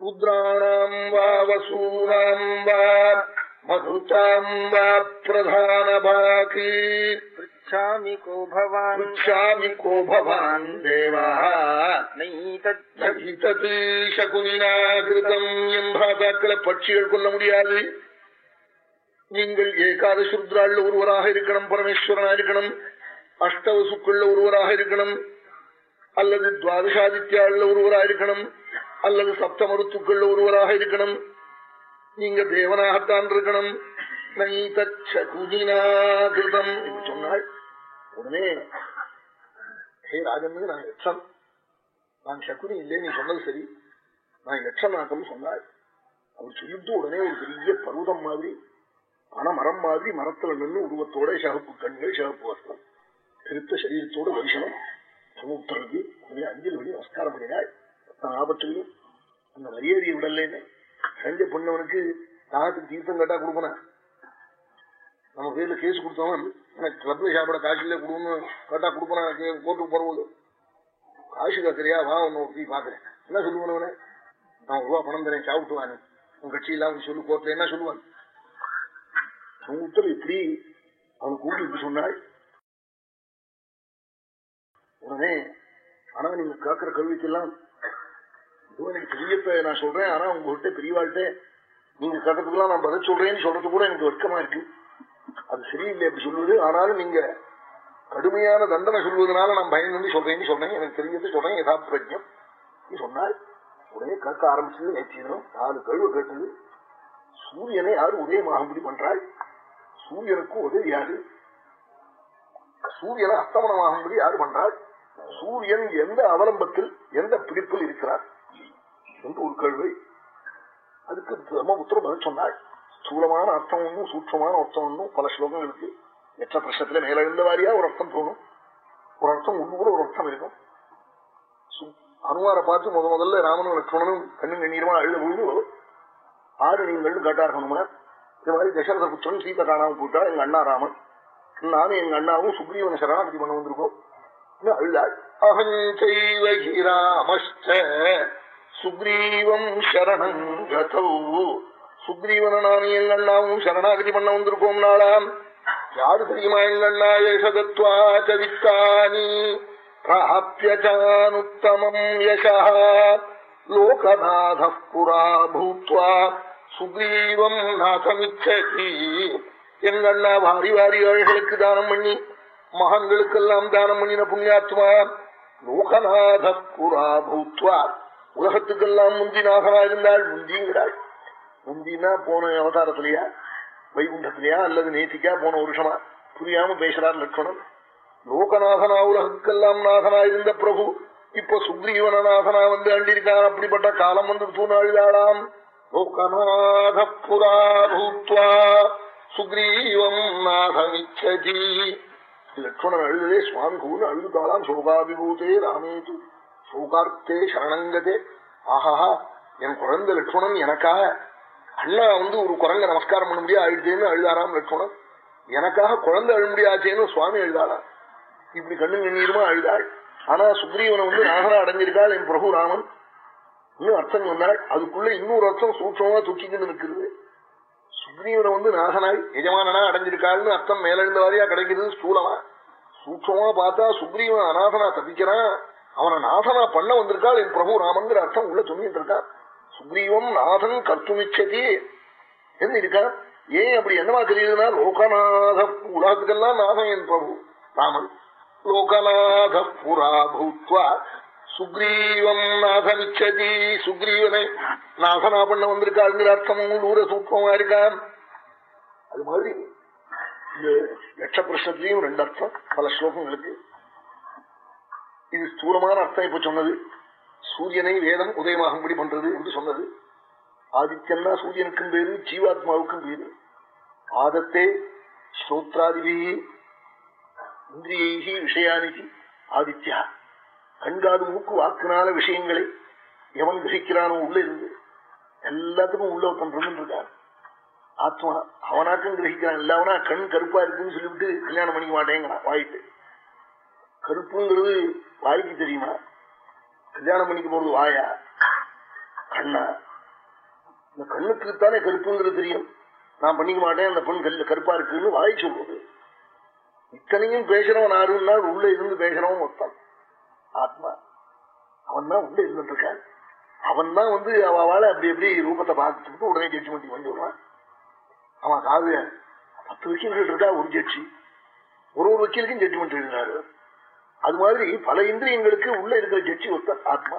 ருத்ராணாம் வா வசூராம் வா மதுதாம் வா பிரதான பாக்கு கோபவான் கோபவான் தேவா எம்பாதாக்களை பட்சிகள் கொள்ள முடியாது. நீங்கள் ஏகாதசுத்ராள் ஒருவராக இருக்கணும் பரமேஸ்வரனா இருக்கணும் அஷ்டவசுக்குள்ள ஒருவராக இருக்கணும் அல்லது துவாதசாதித்யாள் ஒருவராக இருக்கணும் அல்லது சப்த மருத்துக்குள்ள ஒருவராக இருக்கணும். நீங்க தேவனாகத்தான் இருக்கணும். சொன்னாள் உடனே ஹே ராஜன் நான் எச்சம் நான் சகுனி இல்லை நீ சொன்னது சரி. நான் யட்சநாக்கம் சொன்னாள். அவர் சொல்லிட்டு உடனே ஒரு பெரிய பருவதம் மாதிரி பண மரம் மாதிரி மரத்துல நின்று உருவத்தோட சிவப்பு கண்கள் சிவப்பு வஸ்திரம். திருத்த சரீரத்தோட வருஷனம் சமுத்திரது உடனே அஞ்சல் வழி நமஸ்காரம் பண்ணினாள். ஆபத்துலையும் அந்த மரியாதையை விடலைன்னு. செஞ்ச பொண்ணவனுக்கு தாகத்துக்கு தீர்த்தம் கேட்டா கொடுப்பனா? நம்ம பேர்ல கேஸ் கொடுத்தவன் எனக்கு கிளப்ல சாப்பிட காசு இல்லை கொடுக்கணும் கேட்டா கொடுப்பனா? கோர்ட்டுக்கு போறது காசு கேட்கறியா வா உன்னை பாக்குறேன் என்ன சொல்லுவானவனே நான் ரூபா பணம் தரேன் சாப்பிட்டுவானு உன் கட்சியெல்லாம் சொல்லு கோர்ட்ல என்ன சொல்லுவான்? உன் உத்தரவு இப்படி அவன் கூப்பிட்டு இப்படி சொன்னாள் உடனே ஆனா நீங்க கேட்கிற கல்விக்கெல்லாம் இதுவும் எனக்கு பெரியப்ப நான் சொல்றேன். ஆனா உங்ககிட்ட பெரியவாழ்கிட்ட நீங்க கேட்கறதுக்கெல்லாம் நான் பதில் சொல்றேன்னு சொல்றது கூட எனக்கு வெட்கமா இருக்கு. அது சரியில்லை அப்படி சொல்லுவது ஆனாலும் நீங்க கடுமையான தண்டனை சொல்வதனால நான் பயந்து சொல்றேன்னு சொல்றேன் எனக்கு தெரிஞ்சது சொல்றேன். ஏதா பிரஜம் நீ சொன்னால் உடனே கேட்க ஆரம்பிச்சது நேற்றினும் நாலு கழுவு கேட்டது. சூரியனை யாரு உதயமாகும்படி பண்றாள்? சூரியனுக்கு உதவி யாரு? சூரியனை அஸ்தமனமாகும்படி யாரு பண்றாள்? சூரியன் எந்த அவலம்பத்தில் எந்த பிடிப்பில் இருக்கிறார்? என்று ஒரு கேள்வி. அதுக்கு பிரம்மபுத்திர பதில் சொன்னாள் ஸ்தூலமான அர்த்தம் ஒன்றும் சூட்சமான அர்த்தம் ஒன்றும் பல ஸ்லோகங்கள் எட்ட எச்ச பிரஷத்துல மேல இருந்த வாரியா ஒரு அர்த்தம் தோணும் ஒரு அர்த்தம் உள்ளூர ஒரு அர்த்தம் இருக்கும். அனுமாரை பார்த்து முத முதல்ல ராமனும் லட்சுமணனும் கண்ணும் கண்ணீரமா அழுத பொழுது ஆறு நீங்கள் கேட்டார் ஹனுமார் இது மாதிரி தசரத புத்திரன் சீதை காணாம போட்டா எங்க அண்ணா ராமன். நானும் எங்க அண்ணாவும் சுக்ரீவன சரணாபதி பண்ண வந்திருக்கோம். அழுதாள்? அகஞ்சைவகிராமஷ்ட சுக்ரீவம் சரணம் கதவு சுக்ரீவன நானும் எங்க அண்ணாவும் சரணாகதி பண்ண வந்திருக்கோம் நாளாம். யாரு தெரியுமா எங்க ஏஷதத்வாச்ச வித்தானி பிராபியச்சானுத்தமம் யசா லோகநாத புரா பூத்வா. சுக்ரீவம் நாசமிச்சதி எங்கண்ணா வாரி வாரி ஏழைகளுக்கு தானம் பண்ணி மகான்களுக்கெல்லாம் தானம் பண்ணின புண்ணியாத்மா. லோகநாத புரா பூத்வா. உலகத்துக்கெல்லாம் முந்தி நாசமா இருந்தாள் முந்திங்கிறாள். முந்தினா போன அவதாரத்திலையா? வைகுண்டத்திலேயா அல்லது நேத்திக்கா போன வருஷமா புரியாம பேசுறார் லட்சுமணன். லோகநாதனா உலகுக்கெல்லாம் நாதனா இருந்த பிரபு இப்ப சுக்ரீவன நாதனா வந்து அண்டிருக்கான் அப்படிப்பட்ட காலம் வந்து தூணாழ்தாளாம் லோகநாத புரா பூத்வா சுக்ரீவம் நாதமிச்சதி லட்சுமணன் அழுதே சுவாமி கூட அழுதுதாளாம் சோகாபிபூதே ராமேது. சோகார்த்தே சரணங்கதே. ஆஹா என் குழந்தை லட்சுமணன் எனக்காக அண்ணா வந்து ஒரு குரங்க நமஸ்காரம் பண்ண முடியாது அழுதேன்னு அழுதாராம் லட்சுமணன். எனக்காக குழந்தை அழுமுடியாச்சேன்னு சுவாமி எழுதாளா இப்படி கண்ணு கண்ணீருமா அழுதாள். ஆனா சுக்ரீவனை வந்து நாகரா அடைஞ்சிருக்காள் என் பிரபு ராமன். இன்னும் அர்த்தம் வந்தாள். அதுக்குள்ள இன்னொரு அர்த்தம் சூட்சமா தூக்கிக்கிட்டு நிற்கிறது. சுக்ரீவனை வந்து நாகனாய் எஜமானனா அடைஞ்சிருக்காள்னு அர்த்தம் மேலெழுந்த வாரியா கிடைக்கிறது? ஸ்தூலமா? சூட்சமா பார்த்தா சுக்ரீவன் அநாதனா தப்பிக்கிறான். அவனை நாசனா பண்ண வந்திருக்காள் என் பிரபு ராமங்கிற அர்த்தம் உள்ள சொல்லிட்டு இருக்கான். சுக்ரீவம் நாதன் கர்த்துமிச்சதி என்று இருக்கான் ஏன் அப்படி என்னவா தெரியுதுன்னா லோகநாத உலகத்துக்கெல்லாம் நாதன் என் பிரபு. ராமன். லோகநாத புரா பூத்வா சுக்ரீவம் நாதமிச்சதி. சுக்ரீவனை நாசனா பண்ண வந்திருக்காருங்கிற அர்த்தமும் ஊர சூப்பமா இருக்கான் அது மாதிரி இந்த லட்ச பிரஷ்னத்திலையும் ரெண்டு அர்த்தம் பல ஸ்லோகங்களுக்கு இது ஸ்தூலமான அர்த்தம் இப்ப சொன்னது. சூரியனை வேதம் உதயமாகும்படி பண்றது என்று சொன்னது. ஆதித்யன்னா சூரியனுக்கும் பேரு ஜீவாத்மாவுக்கும் பேரு. ஆதத்தே ஸ்ரோத்ராதிபிகி இந்திரியைகி விஷயானிகி ஆதித்யா. கண்காது மூக்கு வாக்குனால விஷயங்களை எவன் கிரகிக்கிறானோ உள்ள இருந்து எல்லாத்துக்கும் உள்ள ஒருத்தன் ஆத்மா அவனாக்கும் கிரகிக்கிறான். இல்லாமனா கண் கருப்பா இருக்குன்னு சொல்லிவிட்டு கல்யாணம் பண்ணிக்க மாட்டேங்கிறான் வாயிட்டு. கருப்புங்கிறது வாய்க்கு தெரியுமா? கல்யாணம் பண்ணிக்க போறது வாயா? கண்ணா இந்த கண்ணுக்குத்தானே கருப்புங்கிறது தெரியும். நான் பண்ணிக்க மாட்டேன் அந்த பெண் கல் கருப்பா இருக்குன்னு வாய் சொல்றது இத்தனையும் பேசுறவன் ஆறுன்னா உள்ள இருந்து பேசுறவன் மொத்தம். ஆத்மா அவன் தான் உள்ள இருந்துட்டு இருக்கான். அவன் தான் வந்து அவளை அப்படி எப்படி ரூபத்தை பார்த்துட்டு உடனே ஜட்ஜ்மெண்ட் வந்துடுவான் அவன் காது பத்து வக்கீல்கள் இருக்கா? ஒரு ஜட்ஜி ஒரு ஒரு வக்கீலுக்கும் ஜட்ஜ்மெண்ட் எழுதினாரு. அது மாதிரி பல இந்திரியங்களுக்கு உள்ள இருக்கிற ஜட்சி ஒத்த ஆத்மா.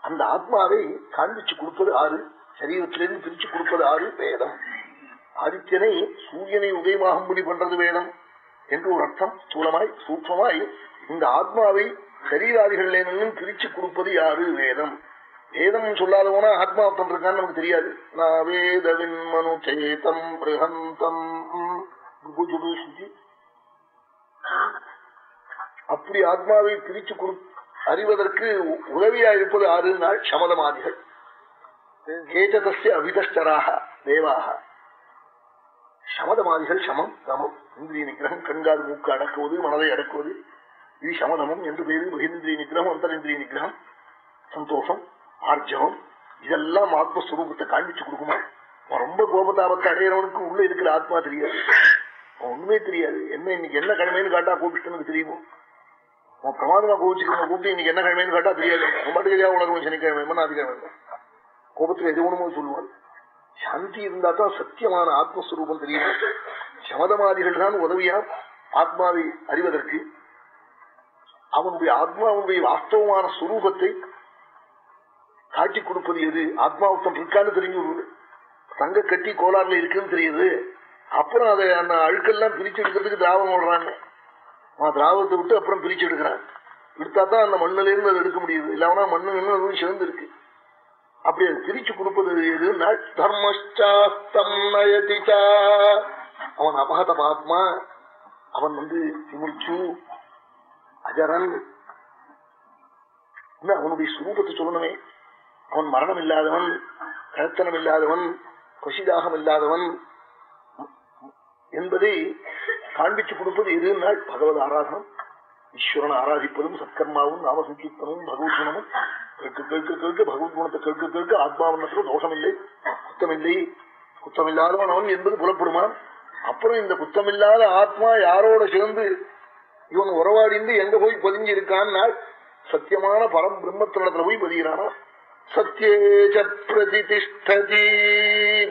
அந்த ஆத்மாவை காண்பிச்சு கொடுப்பது ஆறு சரீரத்திலிருந்து பிரிச்சு கொடுப்பது ஆறு வேதம். ஆதித்யனை சூரியனை உதயமாகும்படி பண்றது வேதம் என்று ஒரு அர்த்தம். ஸ்தூலமாய் சூட்சமாய் இந்த ஆத்மாவை சரீராதிகள் நின்றும் பிரிச்சு கொடுப்பது யாரு? வேதம். வேதம் சொல்லாத போனா ஆத்மாவத்தம் இருக்கான்னு நமக்கு தெரியாது. நான் வேதவின் மனு சேதம் பிரகந்தம். அப்படி ஆத்மாவை பிரிச்சு கொடு அறிவதற்கு உதவியா இருப்பது ஆறு நாள் சமதமாதிகள். கேச்சதஸ்ய அபிதஸ்டராக தேவாக. சமதமாதிகள் சமம் தமம் இந்திரிய நிகிரகம் கண்காது மூக்கு அடக்குவது மனதை அடக்குவது. இது சமதமம் என்று பேரு பகிந்திரிய நிகிரகம் அந்தரிந்திரிய நிகிரகம் சந்தோஷம் ஆர்ஜவம். இதெல்லாம் ஆத்மஸ்வரூபத்தை காண்பிச்சு கொடுக்குமா? ரொம்ப கோபதாபத்தை அடையிறவனுக்கு உள்ள இருக்கிற ஆத்மா தெரியாது. ஒண்ணுமே தெரியாது. என்ன இன்னைக்கு என்ன கடமைன்னு காட்டா கோபிஷ்டனுக்கு தெரியுமோ? உன் பிரமாதமா கோபிச்சுக்கிறவங்க கூப்பிட்டு இன்னைக்கு என்ன கிழமைன்னு கேட்டா தெரியாது. பாட்டுக்கு உணர்வு சனிக்கிழமை அதிகமாக கோபத்துக்கு எது ஒண்ணுமோ சொல்லுவான். சாந்தி இருந்தா தான் சத்தியமான ஆத்மஸ்வரூபம் தெரியும். சமதமாதிகள் தான் உதவியா ஆத்மாவை அறிவதற்கு. அவனுடைய ஆத்மாவுடைய வாஸ்தவமான சுரூபத்தை காட்டி கொடுப்பது எது? ஆத்மாவுத்தம் இருக்கான்னு தெரிஞ்சு தங்க கட்டி கோளாறுல இருக்குன்னு தெரியுது. அப்புறம் அதை அந்த அழுக்கெல்லாம் பிரிச்சு எடுக்கிறதுக்கு திராவம் ஓடுறாங்க. அவன் திராவத்தை விட்டு அப்புறம் பிரிச்சு எடுக்கிறான். எடுத்தா தான் அந்த மண்ணுல இருந்து அதை எடுக்க முடியுது. இல்லாமனா மண்ணு இன்னும் அதுவும் சிறந்து இருக்கு. அப்படி அது பிரிச்சு கொடுப்பது எது? தர்மஸ்டாஸ்தம் நயதிச்சா அவன் அபகத மகாத்மா அவன் வந்து திமுச்சு அஜரன். அவனுடைய சுரூபத்தை சொல்லணுமே. அவன் மரணம் இல்லாதவன் கழுத்தனம் இல்லாதவன் பசிதாகம் இல்லாதவன் என்பதை காண்பிச்சு கொடுப்பது எதுனால்? பகவத் ஆராதனம். ஈஸ்வரன் ஆராதிப்பதும் சத்கர்மாவும் நாமசங்கீர்த்தனமும் பகவத்குணமும். கேட்க கேட்க கேட்க பகவத் குணத்தை கேட்க கேட்க ஆத்மாவனத்துல தோஷமில்லை குத்தமில்லை. குத்தமில்லாதவன் அவன் என்பது புலப்படுமான் அப்புறம் இந்த குத்தமில்லாத ஆத்மா யாரோட சேர்ந்து இவன் உறவாடிந்து எங்க போய் பதிஞ்சு இருக்கான்னா சத்தியமான பரம் பிரம்மத்தினத்துல போய் பதிகிறானா? சத்தியேஜ பிரதிதிஷ்டதி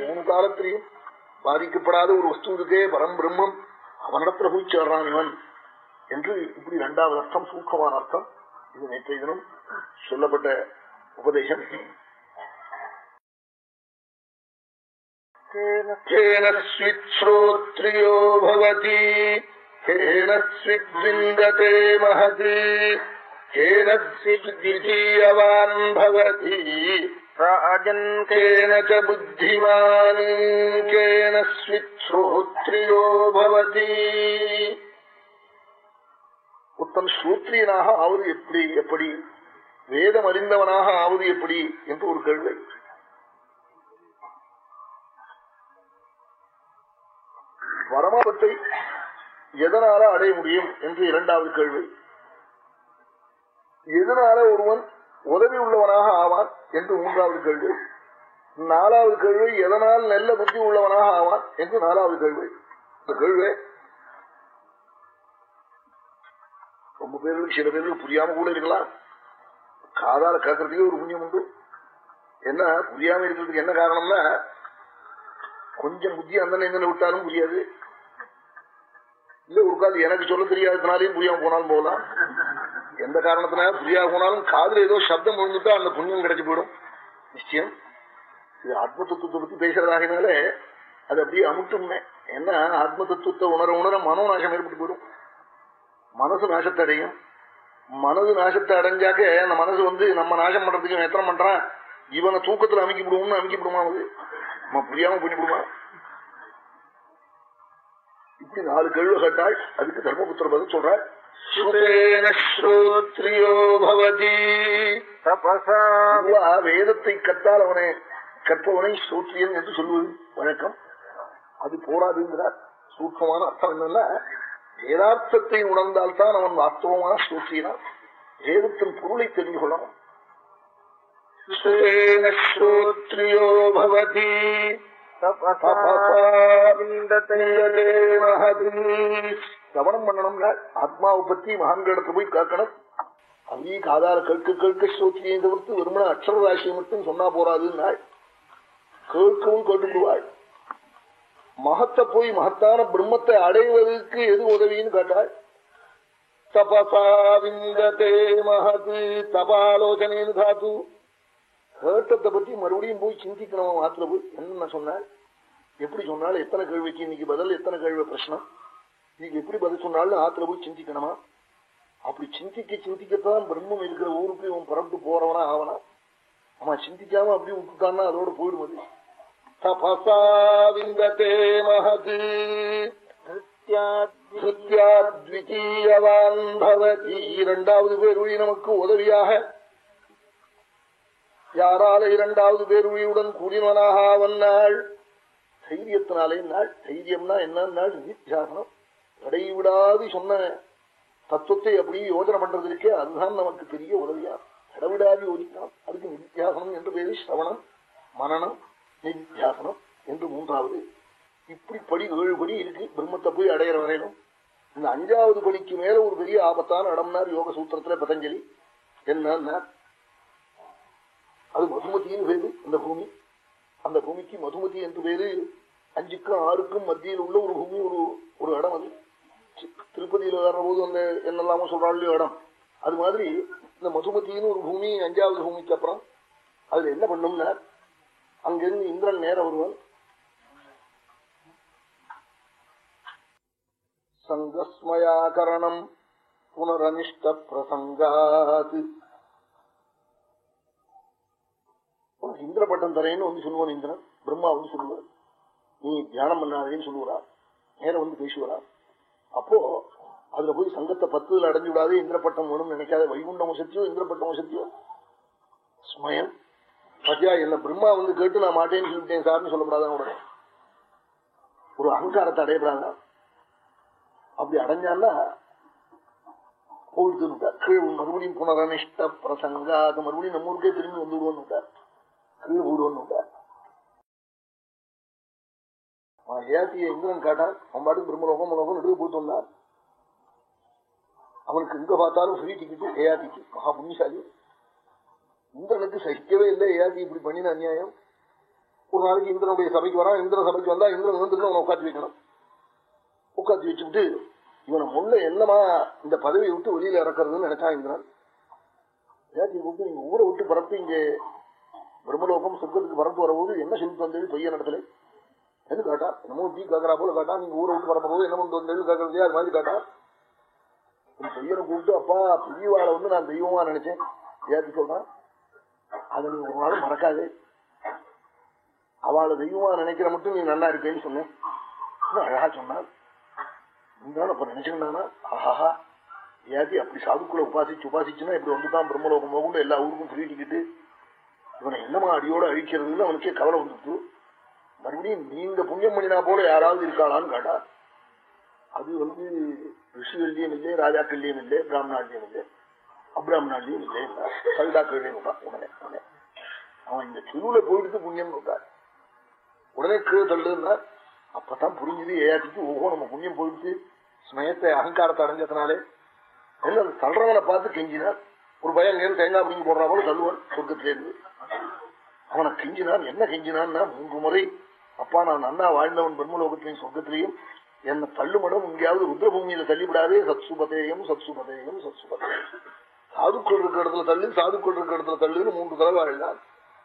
மூணு காலத்திலையும் பாதிக்கப்படாத ஒரு வஸ்து இருக்கே பரம் பிரம்மம். அவனிடத்துல போய் சேர்றான் இவன் என்று இப்படி இரண்டாவது அர்த்தம் சூக்கமான அர்த்தம். இது நேற்றைய தினம் சொல்லப்பட்ட உபதேசம். ஸ்ரோத்ரியோ பவதி கேன ஸ்வித்விந்ததே மகதி கேன ஸ்வித்விதீயவான் பவதி. ராஜன் கேன ச புத்திமான் கேன ஸ்வித்ரோத்ரியோ பவதி ஒருத்தன் ஆவது எப்படி எப்படி? வேதம் அறிந்தவனாக ஆவது எப்படி? என்று ஒரு கேள்வி. வரம் பரமாபத்தை எதனால அடைய முடியும்? என்று இரண்டாவது கேள்வி. எதனால ஒருவன் உதவி உள்ளவனாக ஆவான் என்று மூன்றாவது கேள்வி. நாலாவது கேள்வி எதனால் நல்ல புத்தி உள்ளவனாக ஆவான் என்று நாலாவது கேள்வி. இந்த கேள்வி ரொம்ப பேருக்கு சில பேருக்கு புரியாம கூட இருக்கலாம். காதால கேட்கறதுக்கே ஒரு புண்ணியம் உண்டு. என்ன புரியாம இருக்கிறதுக்கு என்ன காரணம்னா கொஞ்சம் புத்தி அந்த எங்க விட்டாலும் புரியாது. இல்ல ஒரு கால் எனக்கு சொல்ல தெரியாததுனாலையும் புரியாம போனாலும் போகலாம். எந்த காரணத்தினால புரியாம போனாலும் காதுல ஏதோ சப்தம் விழுந்துட்டா அந்த புண்ணியம் கிடைச்சு போயிடும். நிச்சயம். இது ஆத்ம தத்துவத்தை பத்தி பேசுறதாகினாலே அது அப்படியே அமுட்டுமே ஏன்னா ஆத்ம தத்துவத்தை உணர உணர மனோ நாசம் ஏற்பட்டு போயிடும். மனசு நாசத்தை அடையும். மனது நாசத்தை அடைஞ்சாக்க அந்த மனசு வந்து நம்ம நாசம் பண்றதுக்கு எத்தனை பண்றான்? இவனை தூக்கத்துல அமைக்கப்படுவோம்னு அமைக்கப்படுமா அது நம்ம புரியாம பண்ணிவிடுமா இப்படி நாலு கேள்வி கேட்டாள் அதுக்கு தர்மபுத்திர பதில் சொல்றாள் ஸ்ரோத்ரியோ பவதி. பொதுவா வேதத்தை கத்தால் அவனை கற்பவனை ஸ்ரோத்ரியன் என்று சொல்வது வழக்கம். அது போராதுங்கிறார். சூட்சமான அர்த்தம் என்னன்னா? வேதார்த்தத்தை உணர்ந்தால்தான் அவன் வாஸ்தவமான ஸ்ரோத்ரியனா வேதத்தின் பொருளை தெரிந்து கொள்ளணும் ஸ்ரோத்ரியோ பவதி. சிரவணம் பண்ணணும்னா ஆத்மாவை பத்தி மகான்களிடத்துல போய் கேட்கணும். அப்படியே காதால கேட்க கேட்க ஸ்ரோத்தியை தவிர்த்து வெறுமன அக்ஷர ராசியை மட்டும் சொன்னா போறாதுன்னா கேட்கவும் கேட்டுக்குவாள். மகத்தை போய் மகத்தான பிரம்மத்தை அடைவதற்கு எது உதவின்னு கேட்டாள். தபசாவிந்தே மகது தபாலோசனேன்னு தாத்து கேட்டத்தை பத்தி மறுபடியும் போய் சிந்திக்கணும் மாத்திர போய்? என்ன சொன்னாள்? எப்படி சொன்னாலும் எத்தனை கேள்விக்கு இன்னைக்கு பதில்? எத்தனை கேள்வி பிரச்சனை? இன்னைக்கு எப்படி பதில் சொன்னாலும் ஆத்துல போய் சிந்திக்கணுமா? அப்படி சிந்திக்க சிந்திக்கத்தான் பிரம்மம் இருக்கிற ஊருக்கு இவன் புறப்பட்டு போறவனா ஆவனா? அவன் சிந்திக்காம அப்படி விட்டுட்டான்னா அதோட போயிடும் அது? தபசாவிந்தே மகது. இரண்டாவது பேருளி நமக்கு உதவியாக. யாரால இரண்டாவது பேருளியுடன் கூடினவனாக வந்தாள் தைரியத்தினாலே நாள். தைரியம்னா என்ன? நிதித்தியாசனம் தடைவிடாது சொன்ன தத்துவத்தை அப்படியே யோஜனை பண்றது இருக்கே அதுதான் நமக்கு பெரிய உதவியா? தடவிடாது யோசிக்கலாம். அதுக்கு நித்தியாசனம் என்று பேரு சிரவணம் மனநம் நித்தியாசனம் என்று மூன்றாவது. இப்படி படி ஏழு படி இருக்கு. பிரம்மத்தை போய் அடையிற வரையிலும். இந்த அஞ்சாவது படிக்கு மேல ஒரு பெரிய ஆபத்தான இடம்னார் யோக சூத்திரத்துல பதஞ்சலி. என்ன அது மதுமதியின் பேரு அந்த பூமி. அந்த பூமிக்கு மதுமதி என்று பேரு அஞ்சுக்கும் ஆறுக்கும் மத்தியில் உள்ள ஒரு பூமி ஒரு ஒரு இடம் அது. திருப்பதியில வர்ற போது அந்த என்னெல்லாமோ சொல்றாள்லயோ இடம். அது மாதிரி இந்த மதுமதினு ஒரு பூமி அஞ்சாவது பூமிக்கு அப்புறம் அதுல என்ன பண்ணும்னா அங்கிருந்து இந்திரன் நேர வருவன் சங்கஸ்மயாகரணம் புனரனிஷ்ட பிரசங்காது. இந்திர பட்டம் தரேன்னு வந்து சொல்லுவான் இந்திரன். பிரம்மா வந்து சொல்லுவார். நீ தியானம் பண்ணாதேன்னு சொல்லுவார்? நேரம் வந்து பேசுவார்? அப்போ அதுல போய் சங்கத்தை பத்துல அடைஞ்சு விடாது இந்திரப்பட்டம் வேணும்னு நினைக்காத. வைகுண்டம் வசத்தியோ இந்திரப்பட்டம் வசத்தியோ ஸ்மயம் பத்தியா என்ன பிரம்மா வந்து கேட்டு நான் மாட்டேன்னு சொல்லிட்டேன் சார்னு சொல்லப்படாதான் உடனே? ஒரு அகங்காரத்தை அடையப்படாங்க அப்படி அடைஞ்சான்னா போயிட்டு கீழ் மறுபடியும் புனரனிஷ்ட பிரசங்கா மறுபடியும் நம்ம ஊருக்கே திரும்பி வந்து விடுவோன்னு கீழ் விடுவோன்னு ஏத்திய இந்திரன் காட்டான் அவன் பாட்டுக்கு பிரம்மலோகம் லோகம் நடுவு போட்டு அவனுக்கு எங்க பார்த்தாலும் ஃப்ரீ டிக்கெட்டு ஏயாத்திக்கு மகா புண்ணியசாலி. இந்திரனுக்கு சகிக்கவே இல்லை ஏயாத்தி இப்படி பண்ணின அநியாயம். ஒரு நாளைக்கு இந்திரனுடைய சபைக்கு வரான் இந்திர சபைக்கு வந்தா இந்திரன் வந்து அவனை உட்காந்து வைக்கணும். உட்காந்து வச்சுக்கிட்டு இவனை முன்ன என்னமா இந்த பதவியை விட்டு வெளியில இறக்குறதுன்னு நினைச்சான் இந்திரன். ஏயாத்தி கூப்பிட்டு நீங்க ஊரை விட்டு பரப்பு இங்கே பிரம்மலோகம் சொர்க்கத்துக்கு பரப்பு வரும்போது என்ன சொல்லி வந்தது? பையன் நடத்தலை. என்ன கேட்டா? என்னமோ டீ கேட்கறா போல கேட்டா. நீங்க ஊரை விட்டு வரப்போ என்ன கொண்டு வந்தது கேட்கறதே அது மாதிரி கேட்டா. உன் பையனை கூப்பிட்டு அப்பா பெரியவாளை வந்து நான் தெய்வமா நினைச்சேன். ஏற்றி சொல்றேன் அதை நீ ஒரு நாளும் மறக்காது. அவளை தெய்வமா நினைக்கிற மட்டும் நீ நல்லா இருக்கேன்னு சொன்னேன். அழகா சொன்னான் இருந்தாலும் அப்ப நினைச்சுக்கிட்டானா ஆஹாஹா. ஏதி அப்படி சாதுக்குள்ள உபாசிச்சு உபாசிச்சுன்னா இப்படி வந்துதான் பிரம்மலோகம் போகும் எல்லா ஊருக்கும் ஃப்ரீ இவனை என்னமா அடியோட அழிக்கிறதுன்னு அவனுக்கே கவலை வந்துட்டு மறுபடியும் நீங்க புண்ணியம் பண்ணினா போல யாராவது இருக்காளான்னு கேட்டா அது வந்து ரிஷிகள்லயும் இல்லை ராஜாக்கள்லயும் இல்லை பிராமணாலையும் இல்லை அப்ராமணாலையும் இல்லை கவிதாக்கள்லையும் உடனே உடனே. அவன் இந்த திருவுல போயிடுத்து புண்ணியம் விட்டார் உடனே கீழே தள்ளுனார் அப்பதான் புரிஞ்சுது ஏயாட்டிக்கு ஓஹோ நம்ம புண்ணியம் போயிடுச்சு. ஸ்மயத்தை அகங்காரத்தை அடைஞ்சதுனாலே. என்ன அந்த தள்ளுறவனை பார்த்து கெஞ்சினார். ஒரு பையன் நேரம் தேங்காய் பிடிங்கி போடுறா போல தள்ளுவான் சொர்க்கத்திலேருந்து. அவனை கெஞ்சினான். என்ன கெஞ்சினான்னா மூன்று முறை அப்பா நான் நன்னா வாழ்ந்தவன் பிரம்மலோகத்திலையும் சொர்க்கத்திலையும் என்ன தள்ளுமடம் எங்கேயாவது ருத்ரபூமியில தள்ளிவிடாதே. சத்சுபதேயம் சத்சுபதேயம் சத்சுபதேயம். சாதுக்கள் இருக்கிற இடத்துல தள்ளு சாதுக்கள் இருக்கிற இடத்துல தள்ளுன்னு மூன்று தடவை வாழ்ந்தான்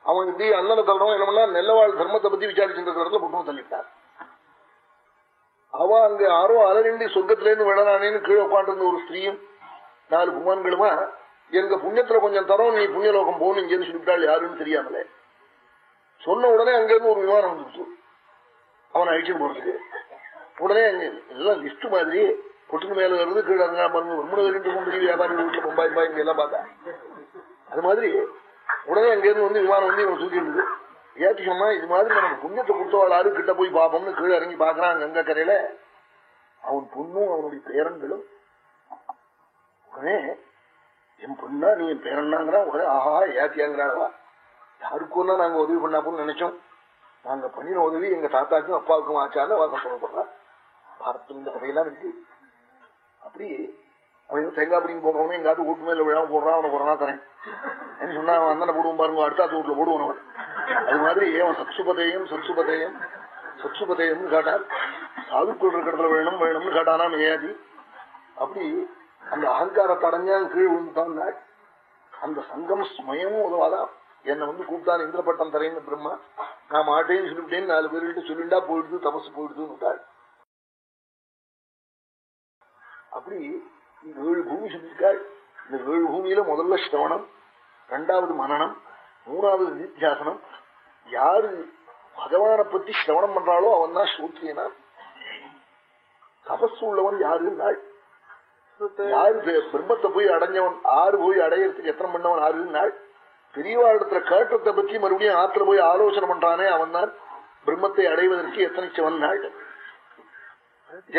அவன் இப்படி அண்ணனை தள்ளணும் என்ன பண்ணா நெல்லவாழ் தர்மத்தை பத்தி விசாரிச்சுட்டு இருக்கிற இடத்துல புட்டம் தள்ளிட்டான் அவ அங்க யாரோ அலநின்றி சொர்க்கத்திலேருந்து விழனானேன்னு கீழே உட்காண்டிருந்த ஒரு ஸ்திரீயும் நாலு குமான்களுமா எங்க புண்ணியத்துல கொஞ்சம் தரோம் நீ புண்ணியலோகம் போகணும் இங்கேன்னு சொல்லிவிட்டாள் யாருன்னு தெரியாமலே சொன்ன உடனே அங்கிருந்து ஒரு விமானம் வந்துருச்சு. அவன் அழிச்சு போறதுக்கு. உடனே அங்க எல்லாம் லிஸ்ட் மாதிரி பொட்டுக்கு மேல இருந்து கீழே இறங்கா பாருங்க ரொம்ப ரெண்டு மூணு வியாபாரி வீட்டுல மும்பாய் பாய் இங்க எல்லாம் பார்த்தா. அது மாதிரி உடனே அங்கிருந்து வந்து விமானம் வந்து இவன் தூக்கி இருந்தது ஏற்றி சொன்னா இது மாதிரி நம்ம புண்ணியத்தை கொடுத்தவாளாரு கிட்ட போய் பார்ப்போம்னு கீழே இறங்கி பாக்குறான் கங்கா கரையில. அவன் பொண்ணும் அவனுடைய பேரன்களும். உடனே என் பொண்ணா நீ என் பேரன்னாங்கிறா? உடனே ஆஹா ஏத்தியாங்கிறாளவா யாருக்கும் நாங்க உதவி பண்ணா போல நினைச்சோம். நாங்க பண்ணின உதவி எங்க தாத்தாக்கும் அப்பாவுக்கும் ஆச்சான்னு வாசம் சொல்லப்படுறா பாரத்தில் இந்த கதையெல்லாம் இருக்கு. அப்படி அவன் தேங்காய் பிடிங்க போடுறவனே எங்காவது வீட்டு மேல விழாம போடுறான் அவனை போறானா தரேன். என்ன சொன்னா அவன் அந்தன போடுவோம் பாருங்க அடுத்த வீட்டுல போடுவான் அவன். அது மாதிரி அவன் சத்சுபதேயம் சத்சுபதேயம் சத்சுபதேயம்னு காட்டார் சாதுக்குள் இருக்கிறதுல வேணும் வேணும்னு காட்டானா மேயாதி. அப்படி அந்த அகங்காரத்தை அடைஞ்சான் கீழ் விழுந்தான் அந்த சங்கம் ஸ்மயமும் உதவாதான் என்னை வந்து கூப்பிட்டான் இந்திரப்பட்டம் தரேன்னு பிரம்மா. நான் மாட்டேன்னு சொல்லிவிட்டேன்னு நாலு பேர்கிட்ட சொல்லிண்டா போயிடுது தபசு போயிடுதுன்னு அப்படி ஏழு பூமி சொல்லியிருக்காள் இந்த ஏழு பூமியில முதல்ல சிரவணம் ரெண்டாவது மனநம் மூணாவது நித்தியாசனம். யாரு பகவானை பத்தி சிரவணம் பண்றாளோ அவன் தான் ஸ்ரோத்ரியனா தபசு உள்ளவன் யாருன்னாள் யாரு பிரம்மத்தை போய் அடைஞ்சவன் ஆறு போய் அடையறதுக்கு எத்தனை பண்ணவன் ஆறுனாள் பெரியவாழத்துல கேட்டத்தை பற்றி மறுபடியும் ஆத்துல போய் ஆலோசனை பண்றானே அவன் தான். பிரம்மத்தை அடைவதற்கு எத்தனைச்சவன் நாள்?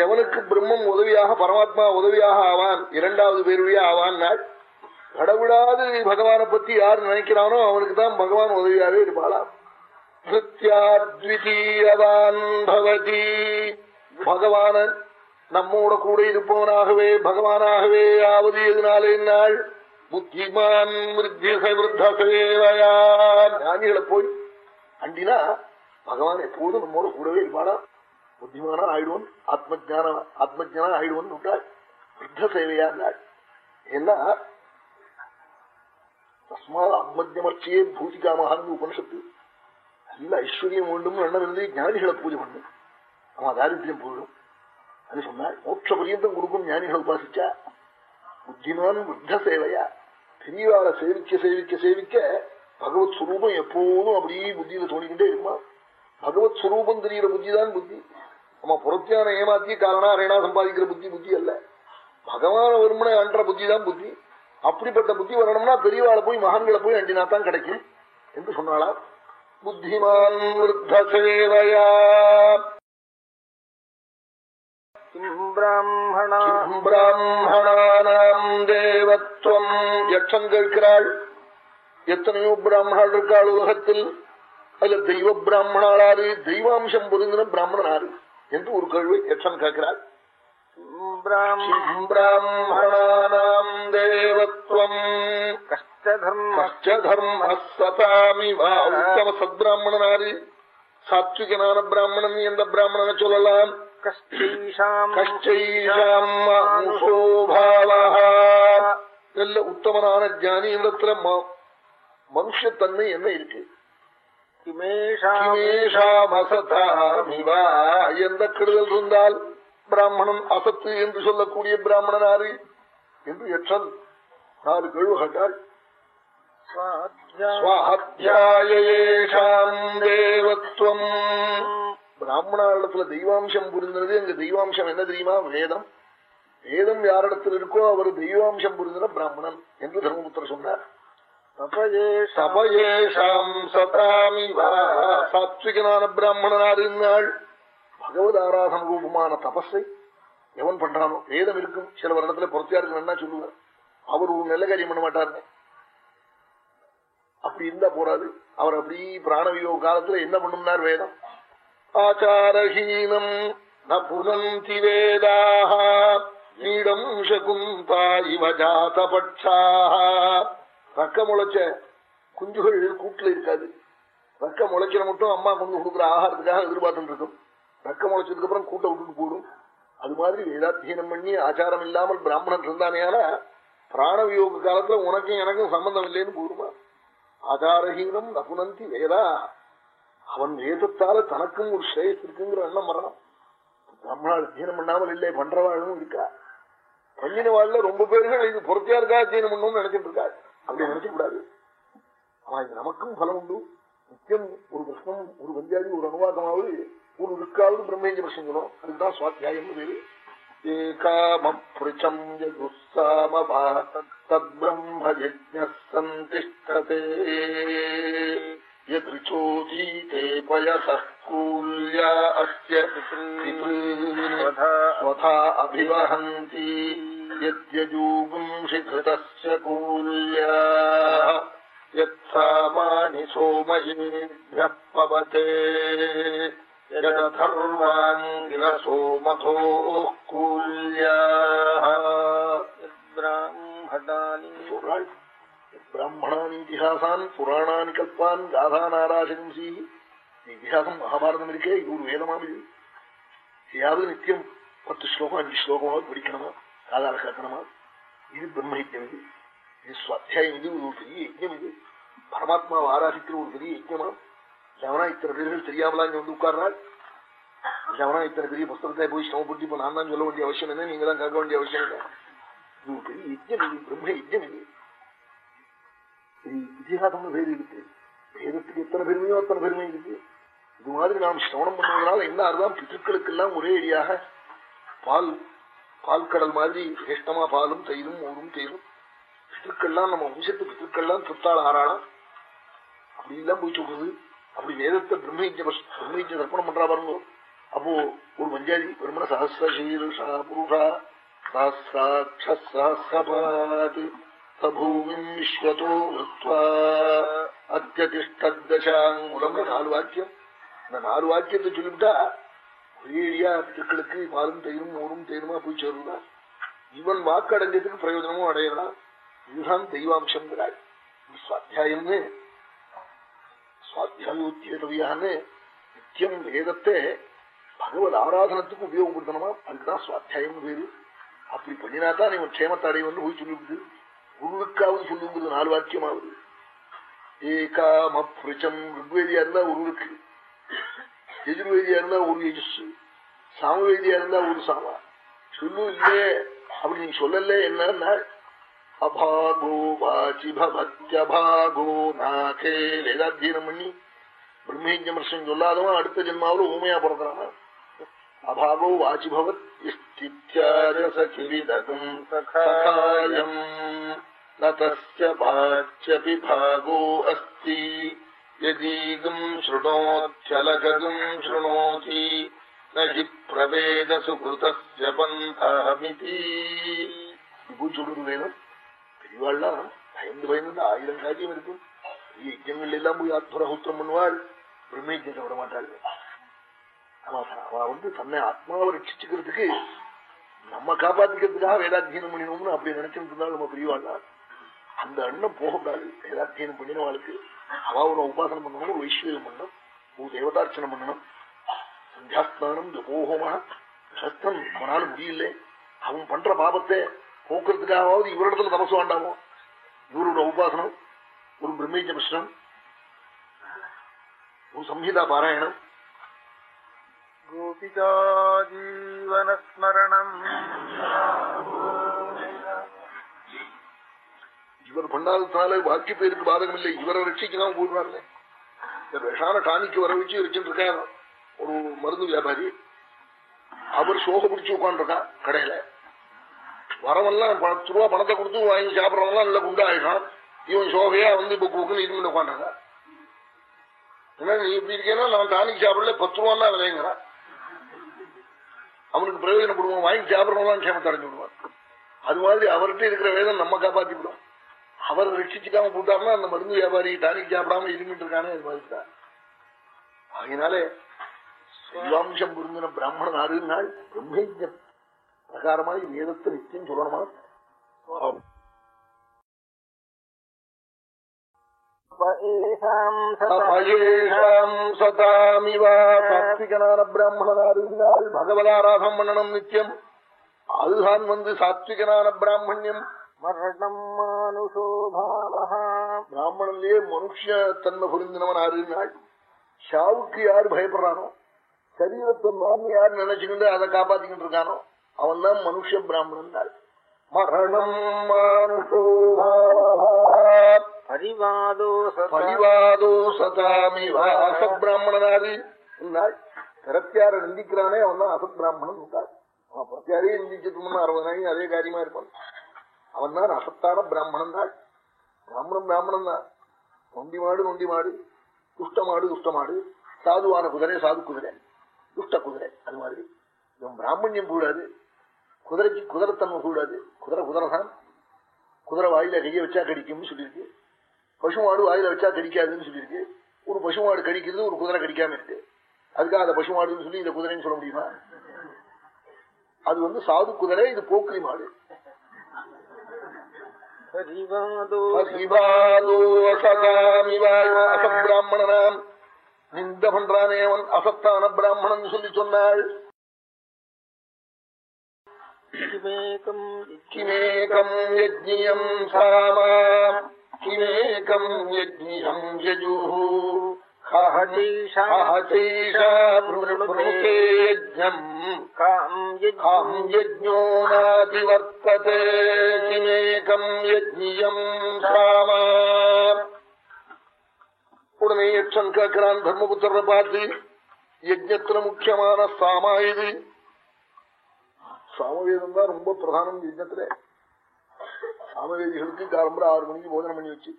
எவனுக்கு பிரம்மம் உதவியாக பரமாத்மா உதவியாக ஆவான்? இரண்டாவது பேருடைய ஆவான் நாள். கடவுளாது பகவானை பத்தி யார் நினைக்கிறானோ அவனுக்கு தான் பகவான் உதவியாவே இருப்பாளாம். கிருத்தியாத்விதீயவான் பவதி. பகவானன் நம்மோட கூட இருப்பவனாகவே பகவானாகவே ஆவது எதனாலே நாள்? புத்திமான் ஞானிகளை போய் அண்டினா பகவான் எப்போதும் நம்மோட கூடவே இருப்பானா புத்திமானா ஆயிடுவன் ஆத்ம ஜான ஆத்மஜான ஆத்மஜானா ஆயிடுவன் விட்டாள் விருத்த சேவையா இருந்தாள் ஏன்னா தஸ்மாத் ஆத்மஜமர்ச்சியே பூஜிக்காமகான்னு உபனிஷத்து நல்ல ஐஸ்வர்யம் வேண்டும் எண்ணம் இருந்து ஞானிகளை பூஜை பண்ணும் அவன் தாரித்யம் போயிடும் அது சொன்னால் மோட்ச பரியந்தம் கொடுக்கும் ஞானிகளை உபாசிச்சா புத்திமான் விருத்த சேவையா பெரியவாளை சேவிக்க சேவிக்க சேவிக்க பகவத் சுரூபம் எப்போதும் அப்படியே புத்தியில தோணிக்கிட்டே இருக்குமா? பகவத் சுரூபம் தெரிகிற புத்தி தான் புத்தி. நம்ம புறத்தியான ஏமாத்தி காரணா அரேனா சம்பாதிக்கிற புத்தி புத்தி அல்ல. பகவான வருமனை அன்ற புத்தி தான் புத்தி. அப்படிப்பட்ட புத்தி வரணும்னா பெரியவாளை போய் மகான்களை போய் அண்டினா தான் கிடைக்கும். என்று சொன்னாளா? புத்திமான் விருத்த சேவையா. பிராமணானாம் தேவத்துவம் யட்சம் கேட்கிறாள் எத்தனையோ பிராமணாள் இருக்காள் உலகத்தில். அதுல தெய்வ பிராமணாளாரு தெய்வாம்சம் பொருந்தின பிராமணனாரு என்று ஒரு கேள்வி யட்சம் கேட்கிறாள். பிராமணானாம் தேவத்வம் உத்தம சத்பிராமணனாரு சாத்விகனான பிராமணன் எந்த பிராமணனை சொல்லலாம் நல்ல உத்தமனான ஜானியிடத்துல மனுஷத்தன்மை என்ன இருக்கு? எந்த கெடுதல் இருந்தால் பிராமணன் அசத்து என்று சொல்லக்கூடிய பிராமணனாரு என்று எற்றல் நாலு கேள்வி கேட்டாள் பிராமணாரிடத்துல தெய்வாம்சம் புரிந்தது. எங்க தெய்வாம்சம் என்ன தெரியுமா? வேதம். வேதம் யாரிடத்தில் இருக்கோ அவர் தெய்வாம்சம் புரிந்தன பிராமணன் என்று தர்மபுத்திர சொன்னார். சாத்விகனான பிராமணனார் இருந்தாள் பகவத் ஆராதன ரூபமான தபஸை எவன் பண்றானோ? வேதம் இருக்கும். சில வருடத்துல புறத்தியா இருக்கணும்னா சொல்லுவார். அவர் ஒரு நல்ல காரியம் பண்ண மாட்டாருன்னு. அப்படி இருந்தா போறாது. அவர் அப்படி பிராணவியோக காலத்துல என்ன பண்ணும்னார் வேதம்? ஆச்சாரஹீனம் ந புனந்தி வேதாக நீடம் சகுந்தா இவ ரக்க முளைச்ச குஞ்சுகள் கூட்டுல இருக்காது. ரக்க முளைக்கிற மட்டும் அம்மா கொண்டு கொடுக்குற ஆகாரத்துக்காக எதிர்பார்த்துட்டு இருக்கும். ரக்க முளைச்சதுக்கு அப்புறம் கூட்ட விட்டுட்டு போடும் அது மாதிரி வேதாத்தியனம் பண்ணி ஆச்சாரம் இல்லாமல் பிராமணன் இருந்தானேனா பிராணவியோக காலத்துல உனக்கும் எனக்கும் சம்பந்தம் இல்லைன்னு போடுமா ஆச்சாரஹீனம் நகுனந்தி வேதா. அவன் வேதத்தால தனக்கும் ஒரு ஸ்ரேயஸ் இருக்குங்கிற எண்ணம் வரணும். பிராமணால் அத்தியனம் பண்ணாமல் இல்லை பண்றவாழும் இருக்கா? பண்ணின வாழ்ல ரொம்ப பேர்கள் இது பொறுத்தியா இருக்கா அத்தியனம் பண்ணணும்னு நினைச்சிட்டு இருக்கா அப்படி நினைக்க கூடாது. ஆனா இது நமக்கும் பலம் உண்டு. நித்தியம் ஒரு பிரஷ்னம் ஒரு பஞ்சாதி ஒரு அனுவாதமாவது ஒரு விற்காவது பிரம்மேஜ பிரசங்கணும் அதுதான் சுவாத்தியாயம் பேரு ஏகாமப்ருச்சம் சந்திஷ்டதே யதிருச்சோதீதே பயசः கூல்யா அஸ்ய യദൃചോചീതേ പയസൂര്യാഭിവഹന്തി യജൂഗുംഷിഘൃതസ് കൂര്യാമാനി സോമയേഭ്യ പവത്തെ ജനധർവാംഗില സോമഥോ കൂര്യാ ബ്രാഹ്മണാനി பிராமணான் இத்திஹாசான் புராணான் கல்பான் காதானாராசகம்சி இத்திஹாசம் மகாபாரதம் இருக்கே இது ஒரு வேதமாம் இது ஏதாவது நித்தியம் பத்து ஸ்லோகம் அஞ்சு ஸ்லோகமாவது படிக்கணுமா காதால கேட்கணுமா இது பிரம்மஹித்யம் இது இது சுவாத்தியாயம் இது ஒரு பெரிய யஜ்யம் இது பரமாத்மா ஆராதிக்கிற ஒரு பெரிய யஜ்யமா ஜவனா இத்தனை பேர்கள் தெரியாமலா இங்க வந்து உட்கார்றாள் ஜவனா இத்தனை பெரிய புஸ்தகத்தை போய் சிரமப்பட்டு இப்ப நான் தான் சொல்ல வேண்டிய அவசியம் என்ன நீங்க தான் கேட்க வேண்டிய அவசியம் இல்லை இது ஒரு பெரிய யஜ்யம் இது பிரம்ம யஜ்யம் இது இது பேர் இருக்கு வேதத்துக்கு எத்தனை பெருமையோ அத்தனை பெருமை இருக்கு இது மாதிரி நாம் சிரவணம் பண்ணுவதனால என்ன பித்துக்களுக்கு எல்லாம் ஒரே அடியாக பால் பால் கடல் மாதிரி சிரேஷ்டமா பாலும் தயிரும் ஊரும் தேரும் பித்துக்கள்லாம் நம்ம வம்சத்து பித்துக்கள்லாம் திருத்தாள் ஆறாளாம் அப்படி எல்லாம் போய் சொல்றது அப்படி வேதத்தை பிரம்மயிஜ பிரம்மயிஜ தர்ப்பணம் பண்றா பாருங்க அப்போ ஒரு மஞ்சாதி பிரம்மண சஹசிர சீருஷா புருஷா சஹசிராட்ச பூமிம் விஸ்வத்தோ அத்தியதிஷ்டதசாங்குலம் நாலு வாக்கியம் இந்த நாலு வாக்கியத்தை சொல்லிவிட்டா ஒரேடியா பித்துக்களுக்கு பாலும் தயிரும் மோரும் தேருமா போய் சேருதா இவன் வாக்கு அடைஞ்சதுக்கு பிரயோஜனமும் அடையலாம் இதுதான் தெய்வாம்சம் சுவாத்தியாயம்னு சுவாத்தியாயோத்தியவியான்னு நித்தியம் வேதத்தை பகவத் ஆராதனத்துக்கு உபயோகப்படுத்தணுமா அதுக்குதான் சுவாத்தியாயம் பேரு அப்படி பண்ணினாதான் இவன் க்ஷேமத்தை அடைவன்னு போய் சொல்லிவிடுது குருவுக்காவது சொல்லுங்கிறது நாலு வாக்கியமாவது. ஏகாமப்ரிச்சம் ருக்வேதியா இருந்தா உருவுக்கு எஜுர்வேதியா இருந்தா ஒரு எஜஸ் சாமவேதியா இருந்தா ஒரு சாமா. சொல்லு இல்லே அப்படி நீ சொல்லல என்ன அபாகோ வாச்சி பக்தியபாகோ நாகே வேதாத்தியனம் பண்ணி பிரம்மேஜ சொல்லாதவன் அடுத்த ஜென்மாவில் ஊமையா பிறக்கிறான்? அபாவோ வாஜிபவத் இஷ்டித்யாரசகிரிதம் சகாயம் நாச்சபி பாகோ அஸ்தி யதீகம் ஸ்ருணோத்யலகதும் ஸ்ருணோதி நி பிரவேத சுகிருத்திய பந்தாமிதி இப்படி சொல்லுது வேணும் பெரியவாள்லாம் பயந்து பயந்து ஆயிரம் காரியம் இருக்கும் யஜ்யங்கள் எல்லாம் போய் ஆத்மரஹூத்திரம் பண்ணுவாள் பிரம்மயஜத்தை விட மாட்டாள் அவ வந்து தன்னை ஆத்மாவை ரட்சிச்சுக்கிறதுக்கு நம்ம காப்பாத்திக்கிறதுக்காக வேதாத்தியனம் பண்ணினோம்னு அப்படி நினைச்சுட்டு இருந்தாலும் நம்ம பெரியவாள்னா அந்த எண்ணம் போகக்கூடாது. வேதாத்தியனம் பண்ணினவாளுக்கு அவ ஒரு உபாசனம் பண்ணணும் ஒரு வைஸ்வரியம் பண்ணணும் ஒரு தேவதார்ச்சனம் பண்ணணும். சந்தியாஸ்தானம் ஜபோகமா சத்தம் அவனால முடியல. அவன் பண்ற பாபத்தை போக்குறதுக்காகவாவது இவரிடத்துல தபசு வேண்டாமோ? இவரோட உபாசனம் ஒரு பிரம்மேஜ பிரஷ்னம் ஒரு சம்ஹிதா பாராயணம் गोपिका जीवनस्मरणम् இவர் பண்ணாததுனால பாக்கி பேருக்கு பாதகம் இல்லை இவரை ரட்சிக்கலாம் போடுறாருல இந்த விஷான டானிக்கு வர வச்சு வச்சுட்டு இருக்காரு ஒரு மருந்து வியாபாரி அவர் சோக பிடிச்சு உட்காந்துருக்கான் கடையில வரவெல்லாம் பத்து ரூபா பணத்தை கொடுத்து வாங்கி சாப்பிடறவங்களாம் நல்ல குண்டாயிடும் இவன் சோகையா வந்து இப்ப குக்குன்னு இது பண்ணி உட்காந்துருக்கான் என்ன நீ இப்படி இருக்கேன்னா நான் டானிக்கு சாப்பிடல பத்து ரூபான்னா விலைங்கிறான் அவனுக்கு பிரயோஜனப்படுவோம். வாங்கி சாப்பிடறவங்களாம் க்ஷேமத்தை அடைஞ்சு விடுவான் அது மாதிரி அவர்கிட்ட இருக்கிற வேதம் நம்ம காப்பாத்தி விடும் அவர் ரட்சிச்சுக்காம போட்டாருன்னா அந்த மருந்து வியாபாரி டானிக் சாப்பிடாம இருந்துட்டு இருக்கானே அது மாதிரி தான். அதனாலே சுவாம்சம் புரிந்தின பிராமணன் ஆறு நாள் பிரம்மேஜம் பிரகாரமாய் வேதத்தை நிச்சயம் சொல்லணுமா? சாத்விகனான பிராமணனாருந்தால் பகவதாராதம் பண்ணணும் நித்தியம் அதுதான் வந்து சாத்விகனான பிராமணியம் பிராமணன்லயே மனுஷ தன்மை புரிந்தினவன் ஆறுனாள் ஷாவுக்கு யாரு பயப்படுறானோ சரீரத்தை நாம் யார் நினைச்சுக்கிட்டு அதை காப்பாத்திக்கிட்டு இருக்கானோ அவன் தான் மனுஷ பிராமணன் மரணம் மானுஷோபாவா பரிவாதோ பரிவாதோ சதாமி. அசத் பிராமணனாரு இருந்தாள் நிந்திக்கிறானே அவன் தான் அசபிராமணன் என்றாள். இருந்தாள் அவன் பிரத்யாரையே நிந்திச்சிட்டு நாளைக்கு அதே காரியமா இருப்பான். அவன் தான் அசத்தான பிராமணன் தான் பிராமணன் பிராமணன் தான். நொண்டி மாடு நொண்டி மாடு. துஷ்ட மாடு துஷ்ட மாடு. சாதுவான குதிரை சாது குதிரை. துஷ்ட குதிரை அது மாதிரி. இவன் பிராமணியம் கூடாது. குதிரைக்கு குதிரைத்தன்மை கூடாது. குதிரை குதிரை தான் குதிரை வாயில கையை வச்சா கடிக்கும்னு சொல்லியிருக்கு. பசுமாடு வாயில வச்சா கடிக்காதுன்னு சொல்லியிருக்கு. ஒரு பசுமாடு கடிக்கிறது ஒரு குதிரை கடிக்காம இருக்கு. அதுக்காக அந்த பசுமாடுன்னு சொல்லி இந்த குதிரைன்னு சொல்ல முடியுமா? அது வந்து சாது குதிரை இது போக்கிரி மாடு. அசபிராமணனாம். நிந்த பண்றானே அவன் அசத்தான பிராமணன் சொல்லி சொன்னாள். கிமேகம் கிமேகம் யஜ்ஞியம் நாதிவர்த்ததே கிமேகம் யஜ்ஞியம் சாமா உடனே யக்ஷன் கேட்கிறான் தர்மபுத்திரனை பார்த்து யஜ்ஞத்துல முக்கியமான சாமா இது. சாமவேதம் தான் ரொம்ப பிரதானம் யஜ்ஞத்துல சாமவேதிகளுக்கு காலம்புற ஆறு மணிக்கு போஜனம் பண்ணி வச்சு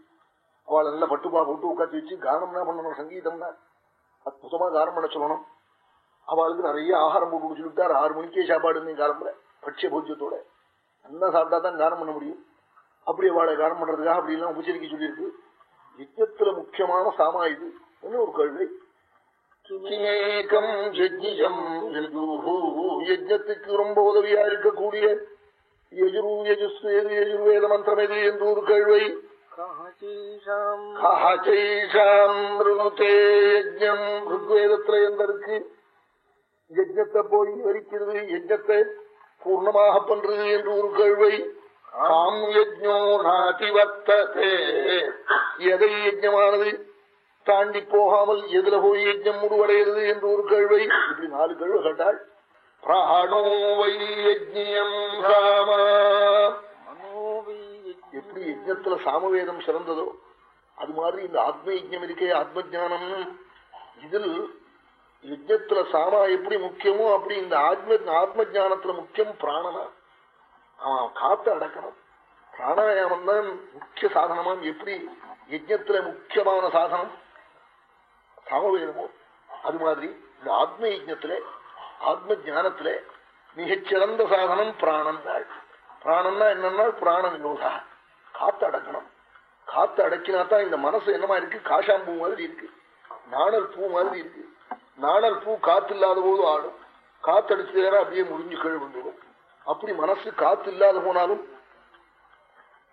அவளை நல்ல பட்டுப்பா போட்டு உட்காந்து வச்சு கானம்னா பண்ணணும் சங்கீதம்னா அற்புதமா கானம் பண்ண சொல்லணும். அவளுக்கு நிறைய ஆகாரம் போட்டு குடிச்சுட்டார் ஆறு மணிக்கே சாப்பாடு காலம்புற பட்சிய பூஜ்யத்தோட. நல்லா சாப்பிட்டா தான் கானம் பண்ண முடியும். அப்படி அவளை கானம் பண்றதுக்காக அப்படி எல்லாம் உபச்சரிக்க சொல்லியிருக்கு. யஜ்ஞத்துல முக்கியமான சாமா இது. என்ன ஒரு கேள்வி கிமேகம் யஜ்ஞியம் யஜ்ஞத்துக்கு ரொம்ப உதவியா இருக்கக்கூடிய யஜுரு யஜுஸ் எது யஜுர்வேத மந்திரம் எது என்று ஒரு கேள்வி? காஹீஷாம் காச்சைஷாம் ருணுதே யஜ்ஞம் ருக்வேதத்துல எந்த இருக்கு? யஜ்ஞத்தை போய் விவரிக்கிறது யஜ்ஞத்தை பூர்ணமாக பண்றது என்று ஒரு கேள்வி? காம் யஜ்ஞோ நாதிவர்த்ததே. எதை யஜ்ஞமானது தாண்டி போகாமல் எதுல போய் யஜ்ஞம் முடிவடைகிறது என்று ஒரு கேள்வி? இப்படி நாலு கேள்வி கேட்டாள் பிராணோ வை யஜ்யம் எப்படி யஜ்ஞத்துல சாமவேதம் சிறந்ததோ அது மாதிரி இந்த ஆத்ம யஜ்யம் இருக்கே ஆத்ம ஜானம் இதில் யஜ்ஞத்துல சாமா எப்படி முக்கியமோ அப்படி இந்த ஆத்ம ஆத்ம ஜானத்துல முக்கியம் பிராணனா. அவன் காத்து அடக்கணும். பிராணாயாமம் தான் முக்கிய சாதனமாம் எப்படி யஜ்ஞத்துல முக்கியமான சாதனம்? சாமவேதமோ. அது மாதிரி இந்த ஆத்ம யஜ்ஞத்துல ஆத்ம ஜானத்துல மிகச்சிறந்த சாதனம் பிராணம் தாள் பிராணம்னா என்னன்னா பிராணம் வினோதா காத்து அடக்கணும். காத்து அடக்கினா தான் இந்த மனசு என்னமா இருக்கு? காஷாம்பூ மாதிரி இருக்கு. நாணல் பூ மாதிரி இருக்கு. நாணல் பூ காத்து இல்லாத போது ஆடும். காத்து அடிச்சதுனா அப்படியே முடிஞ்சு கீழ் வந்துடும் அப்படி மனசு காத்து இல்லாத போனாலும்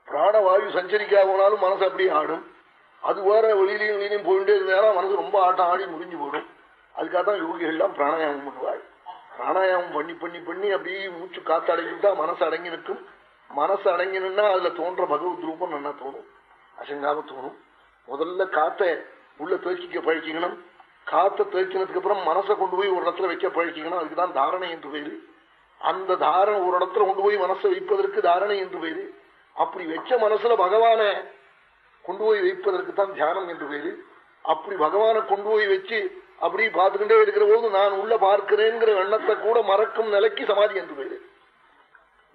பிராணவாயு சஞ்சரிக்காத போனாலும் மனசு அப்படியே ஆடும். அது வேற வெளியிலையும் வெளியிலையும் போயிட்டே இருந்தாலும் மனசு ரொம்ப ஆட்டம் ஆடி முடிஞ்சு போடும் அதுக்காக தான் யோகிகள்லாம் பிராணாயாமம் பண்ணுவாள் பிராணாயாமம் பண்ணி பண்ணி பண்ணி அப்படியே மூச்சு காத்து அடங்கிட்டா மனசு அடங்கி நிற்கும். மனசு அடங்கினா அதுல தோன்ற பகவத் ரூபம் நல்லா தோணும்? அசங்காம தோணும். முதல்ல காத்த உள்ள தேய்ச்சிக்க பழக்கிக்கணும் காத்த தேய்ச்சினதுக்கு அப்புறம் மனசை கொண்டு போய் ஒரு இடத்துல வைக்க பழக்கிக்கணும் அதுக்குதான் தாரணை என்று பேரு அந்த தாரணை ஒரு இடத்துல கொண்டு போய் மனசை வைப்பதற்கு தாரணை என்று பேரு அப்படி வச்ச மனசுல பகவான கொண்டு போய் வைப்பதற்கு தான் தியானம் என்று பேரு அப்படி பகவானை கொண்டு போய் வச்சு அப்படி பார்த்துக்கிட்டே இருக்கிற போது நான் உள்ள பார்க்கிறேங்கிற எண்ணத்தை கூட மறக்கும் நிலைக்கு சமாதி என்று பேரு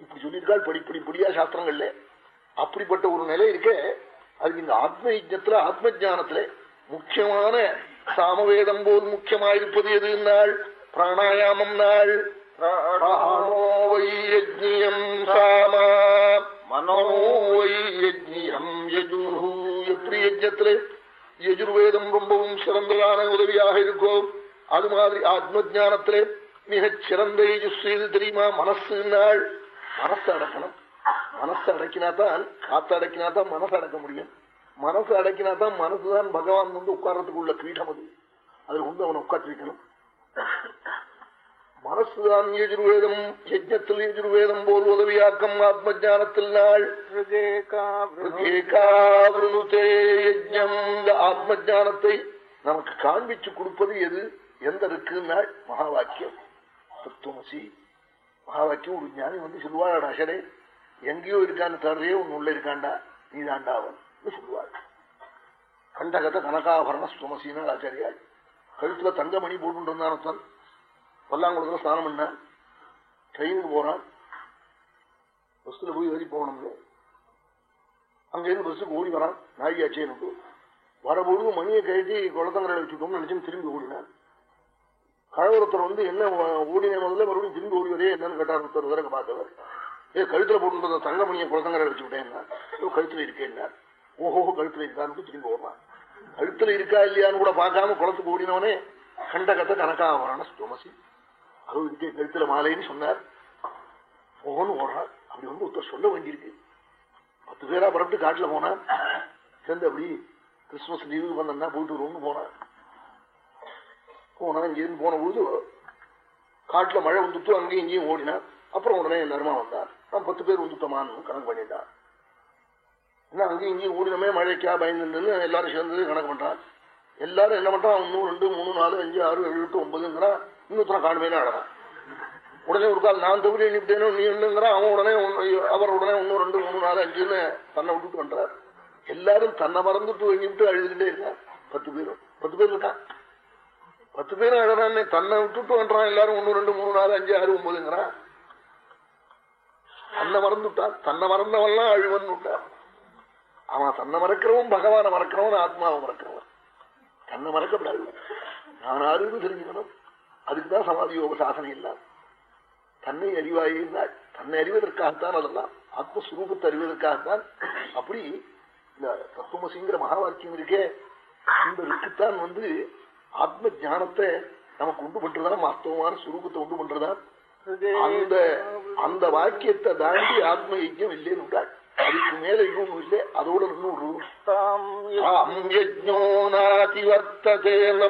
இப்படி சொல்லியிருக்காள் படிப்படி படியா சாஸ்திரங்கள்ல. அப்படிப்பட்ட ஒரு நிலை இருக்கே. அதுக்கு இந்த ஆத்ம யஜத்துல ஆத்ம ஜானத்துல முக்கியமான சாமவேதம் போல் முக்கியமாயிருப்பது எது நாள் பிராணாயாமம் நாள். யஜ்ஞியம் சாமா. எப்படி யஜ்ஞத்திலே? யஜுர்வேதம் ரொம்பவும் சிறந்ததான உதவியாக இருக்கோ அது மாதிரி ஆத்ம ஜானத்திலே மிகச் சிறந்த யஜுஸ் தெரியுமா? மனசு நாள் மனசு அடக்கணும். மனசு அடக்கினாதான் காத்து அடக்கினாதான் மனசு அடக்க முடியும். மனசு அடக்கினாதான் மனசுதான் பகவான் வந்து உட்கார்றதுக்குள்ள பீடம் அது. அதில் வந்து அவனை உட்காந்து வைக்கணும். மனசுதான் யஜுர்வேதம் யஜ்ஞத்தில் யஜுர்வேதம் போல் உதவியாக்கம் ஆத்ம ஜானத்தில் நாள் இந்த ஆத்ம ஜானத்தை நமக்கு காண்பிச்சு கொடுப்பது எது? எந்த இருக்குன்னாள் மகா வாக்கியம் தத்துவமசி மகா வாக்கியம் ஒரு ஞானி வந்து சொல்லுவாள் அசடே. எங்கேயோ இருக்கான்னு தர்றே ஒன்னு உள்ள இருக்காண்டா. நீ தாண்டாவன் சொல்லுவாள். கண்டகத கனகாபரண சுமசினால் ஆச்சாரியாள் கழுத்துல தங்கமணி போட்டு இருந்தான் பல்லாங்குளத்துல ஸ்நானம் பண்ண ட்ரெயினுக்கு போறான். பஸ்ல போய் ஏறி போகணும்னு அங்கிருந்து பஸ்ஸுக்கு ஓடி வரான். நாயியாச்சேன்னு வரபொழுது மணியை கழட்டி குளத்தங்கரை வச்சுட்டோம்னு நினைச்சு திரும்பி ஓடினான். கழவரத்தர் வந்து என்ன ஓடின முதல்ல மறுபடியும் திரும்பி ஓடி வரே என்னன்னு கேட்டார் ஒருத்தர் விறகு பார்த்தவர். ஏ கழுத்துல போட்டு தங்கமணியை குளத்தங்கரை வச்சு விட்டேன் கழுத்துல இருக்கேன் ஓஹோ கழுத்துல இருக்கான்னு திரும்பி ஓடுறான். கழுத்துல இருக்கா இல்லையான்னு கூட பார்க்காம குளத்துக்கு ஓடினவனே கண்டகத்தை கணக்காவரான சுமசி அது இருக்கே கழுத்துல மாலைன்னு சொன்னார். போகணும் ஓடுறான் அப்படி வந்து ஒருத்தர் சொல்ல வேண்டியிருக்கு. பத்து பேரா புறப்பட்டு காட்டுல போனான் சேர்ந்து அப்படி கிறிஸ்துமஸ் லீவு வந்தா போயிட்டு வருவோம்னு போனான் போனா இங்கிருந்து போன பொழுது காட்டுல மழை வந்துட்டு அங்கேயும் இங்கேயும் ஓடினான் அப்புறம் உடனே எல்லாருமா வந்தார். நான் பத்து பேர் வந்துட்டோமான்னு கணக்கு பண்ணிட்டான் என்ன அங்கேயும் இங்கேயும் ஓடினமே மழைக்கா பயந்துன்னு எல்லாரும் சேர்ந்து கணக்கு பண்றான் எல்லாரும் என்ன பண்றான் ஒன்னு ரெண்டு மூணு நாலு அஞ்சு ஆறு ஏழு எட்டு ஒன்பதுங்கிறான் இன்னொருத்தனை காணுமே அழகான் உடனே ஒரு கால் நான் தவிர எண்ணிவிட்டேனோ நீ என்னங்கிறான் அவன் உடனே அவர் உடனே ஒன்னு ரெண்டு மூணு நாலு அஞ்சுன்னு தன்னை விட்டுட்டு பண்றார் எல்லாரும் தன்னை மறந்துட்டு எண்ணிவிட்டு அழுதுகிட்டே இருக்கான் பத்து பேரும் பத்து பேர் இருக்கான். பத்து பேரும் அழகானே தன்னை விட்டுட்டு பண்றான் எல்லாரும் ஒன்னு ரெண்டு மூணு நாலு அஞ்சு ஆறு ஒன்பதுங்கிறான் தன்னை மறந்துட்டான். தன்னை மறந்தவன்லாம் அழுவன் விட்டான் அவன் தன்னை மறக்கிறவன் பகவான மறக்கிறவன் ஆத்மாவை மறக்கிறவன். தன்னை மறக்கப்படாது நான் ஆறுன்னு தெரிஞ்சுக்கணும். அதுக்குதான் சமாதி யோக சாசனை இல்லை. தன்னை அறிவாயிருந்தால் தன்னை அறிவதற்காகத்தான் அதெல்லாம் ஆத்மஸ்வரூபத்தை அறிவதற்காகத்தான் அப்படி இந்த தத்துவமசிங்கிற மகா வாக்கியம் இருக்கே இந்த ருக்குத்தான் வந்து ஆத்ம ஜானத்தை நமக்கு உண்டு பண்றதான் வாஸ்தவமான சுரூபத்தை உண்டு பண்றதான் அந்த அந்த வாக்கியத்தை தாண்டி ஆத்ம யஜ்யம் இல்லைன்னு விட்டாள் அதுக்கு மேல இன்னொன்னு இல்லை அதோட இன்னொரு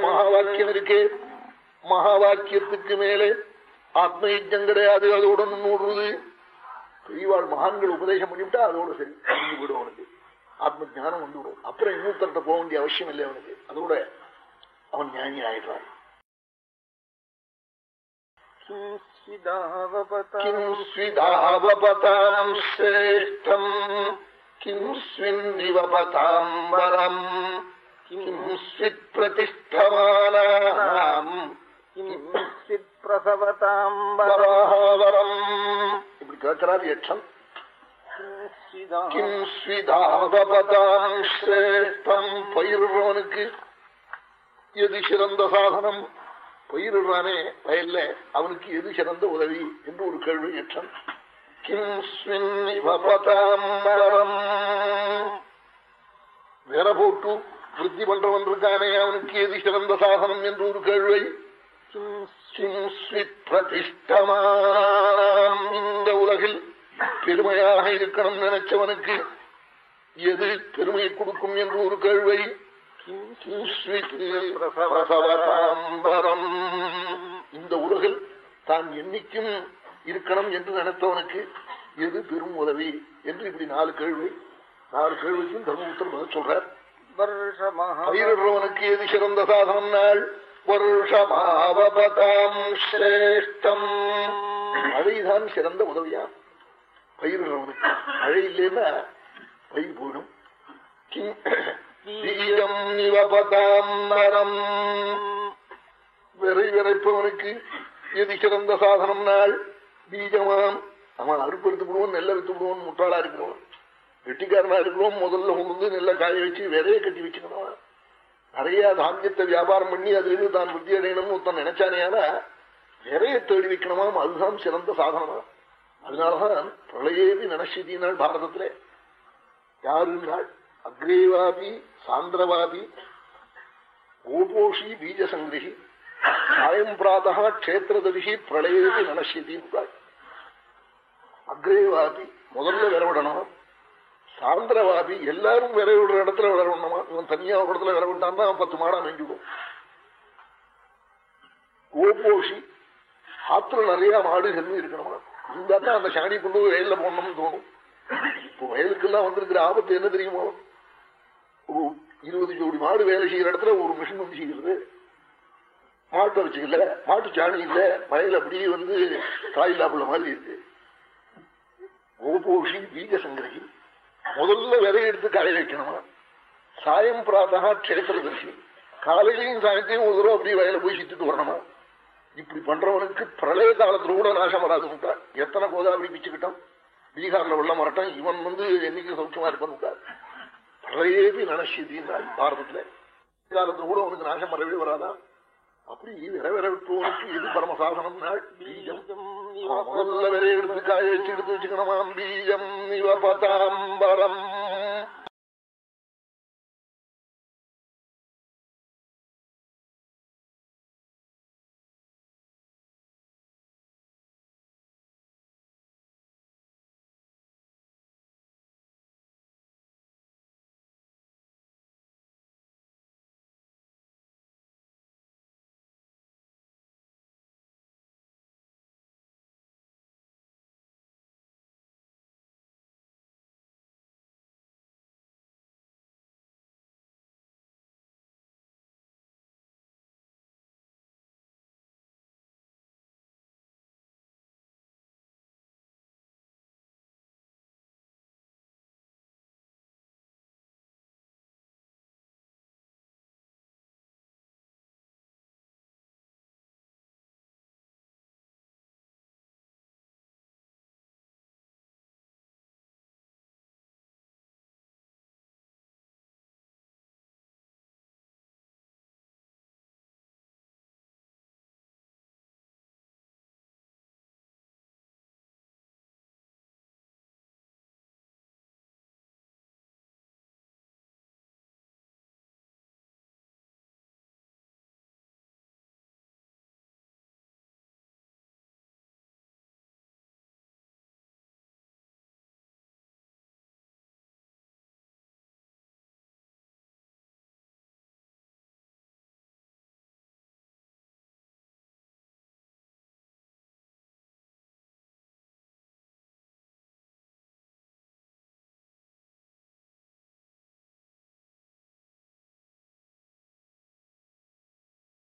மகா வாக்கியம் இருக்கே. மகா வாக்கியத்துக்கு மேலே ஆத்ம யஜ்யம் கிடையாது அதோட நூறுது பெரியவாள் மகான்கள் உபதேசம் பண்ணிவிட்டா அதோட சரி முடிஞ்சு விடும் அவனுக்கு. ஆத்ம ஜானம் வந்து விடும் அப்புறம் இன்னொருத்தர்கிட்ட போக வேண்டிய அவசியம் இல்லை அவனுக்கு. அதோட அவன் ஞானி ஆயிடுறான் ஸ்விதாவபதாம் சிரேஷ்டம் கிம் ஸ்வின்னிவபதாம் வரம் கிம் ஸ்வித் பிரதிஷ்டமானாம் பிரசவதாம்பரம் இப்படி கேட்கிறார் யட்சம் கிம் ஸ்விதாவபதாம் சிரேஷ்டம் பயிர்வனுக்கு எது சிறந்த சாதனம்? பயிரிடுறானே வயல்ல அவனுக்கு எது சிறந்த உதவி என்று ஒரு கேள்வி யட்சம் வேற போட்டு விருத்தி பண்றவன் இருக்கானே அவனுக்கு எது சிறந்த சாதனம் என்று ஒரு கேள்வி. பிரதிஷ்டமாம். இந்த உலகில் பெருமையாக இருக்கணும் நினைச்சவனுக்கு எது பெருமையை கொடுக்கும் என்று ஒரு கேள்வி. பிரசவதாம்பரம். இந்த உலகில் தான் என்னைக்கும் இருக்கணும் என்று நினைத்தவனுக்கு எது பெரும் உதவி என்று இப்படி நாலு கேள்வி நாலு கேள்விக்கும் தர்மபுத்தர் பதில் சொல்றார். பயிரிடுறவனுக்கு எது சிறந்த சாதனம் நாள் வருஷமாவபதாம் சிரேஷ்டம். மழைதான் சிறந்த உதவியா? பயிரிடுறவனுக்கு. மழை இல்லைன்னா பயிர் போயிடும். பீஜம் மரம். விரை விரைப்பவனுக்கு எது சிறந்த சாதனம் நாள் பீஜமாம் அவன் அறுப்பு எடுத்து விடுவோம் நெல்லை வித்து விடுவோம் முட்டாளா இருக்கிறவன். வெட்டிக்காரனா இருக்கிறோம் முதல்ல உணர்ந்து நெல்லை காய வச்சு விரைய கட்டி வச்சுக்கிறவன். நிறைய தானியத்தை வியாபாரம் பண்ணி அதுல தான் புத்தி அடையணும்னு தான் நினைச்சானேனா நிறைய தேடி வைக்கணுமாம் அதுதான் சிறந்த சாதனமா. அதனாலதான் பிரளயேவி நனசிதினாள் பாரதத்திலே. யாருன்னாள் அக்ரேவாபி சாந்திரவாதி கோபோஷி பீஜசங்கிரகி சாயம் பிராத்தா கஷேத்திரதரிசி பிரளயேவி நனசியதி அக்ரேவாதி முதல்ல விரவிடணும். சாந்திரவாதி எல்லாரும் விரை விடுற இடத்துல விரவிடணுமா? இவன் தனியா ஒரு இடத்துல விரவிட்டான்னா பத்து மாடா மெஞ்சிடும் கோபோஷி ஆத்துல நிறைய மாடு மாடுகள் இருக்கணுமா? இருந்தா தான் அந்த சாணி கொண்டு வயல்ல போடணும்னு தோணும். இப்போ வயலுக்கெல்லாம் வந்திருக்கிற ஆபத்து என்ன தெரியுமோ? ஒரு இருபது ஜோடி மாடு வேலை செய்யற இடத்துல ஒரு மிஷின் வந்து செய்கிறது மாட்டை வச்சுக்கல மாட்டு சாணி இல்ல வயல் அப்படியே வந்து தாயில்லாப்புள்ள மாதிரி இருக்கு. கோபோஷி பீஜ சங்கரி முதல்ல விதை எடுத்து காய வைக்கணுமா? சாயம் பிராத்தா க்ஷேத்திரதர்ஷி. காலையிலையும் சாயத்தையும் ஒரு தடவை அப்படியே வயல போய் சித்துட்டு வரணுமா? இப்படி பண்றவனுக்கு பிரளய காலத்துல கூட நாசம் வராது எத்தனை கோதாவரி பிச்சுக்கிட்டான்? பீகார்ல வெள்ளம் வரட்டும் இவன் வந்து என்னைக்கு சௌக்கியமா இருப்பான் பிரளயேபி நனசிதின்றாள் பாரதத்துல காலத்துல கூட உனக்கு நாசம் வரவே வராதான் அப்படி விரவிரவிட்டுவனுக்கு இது பரமசாதனம் நாள் பீஜம். முதல்ல விரை எடுத்து காய வச்சு எடுத்து வச்சுக்கணுமாம். பீஜம். இவ பதாம்பரம்.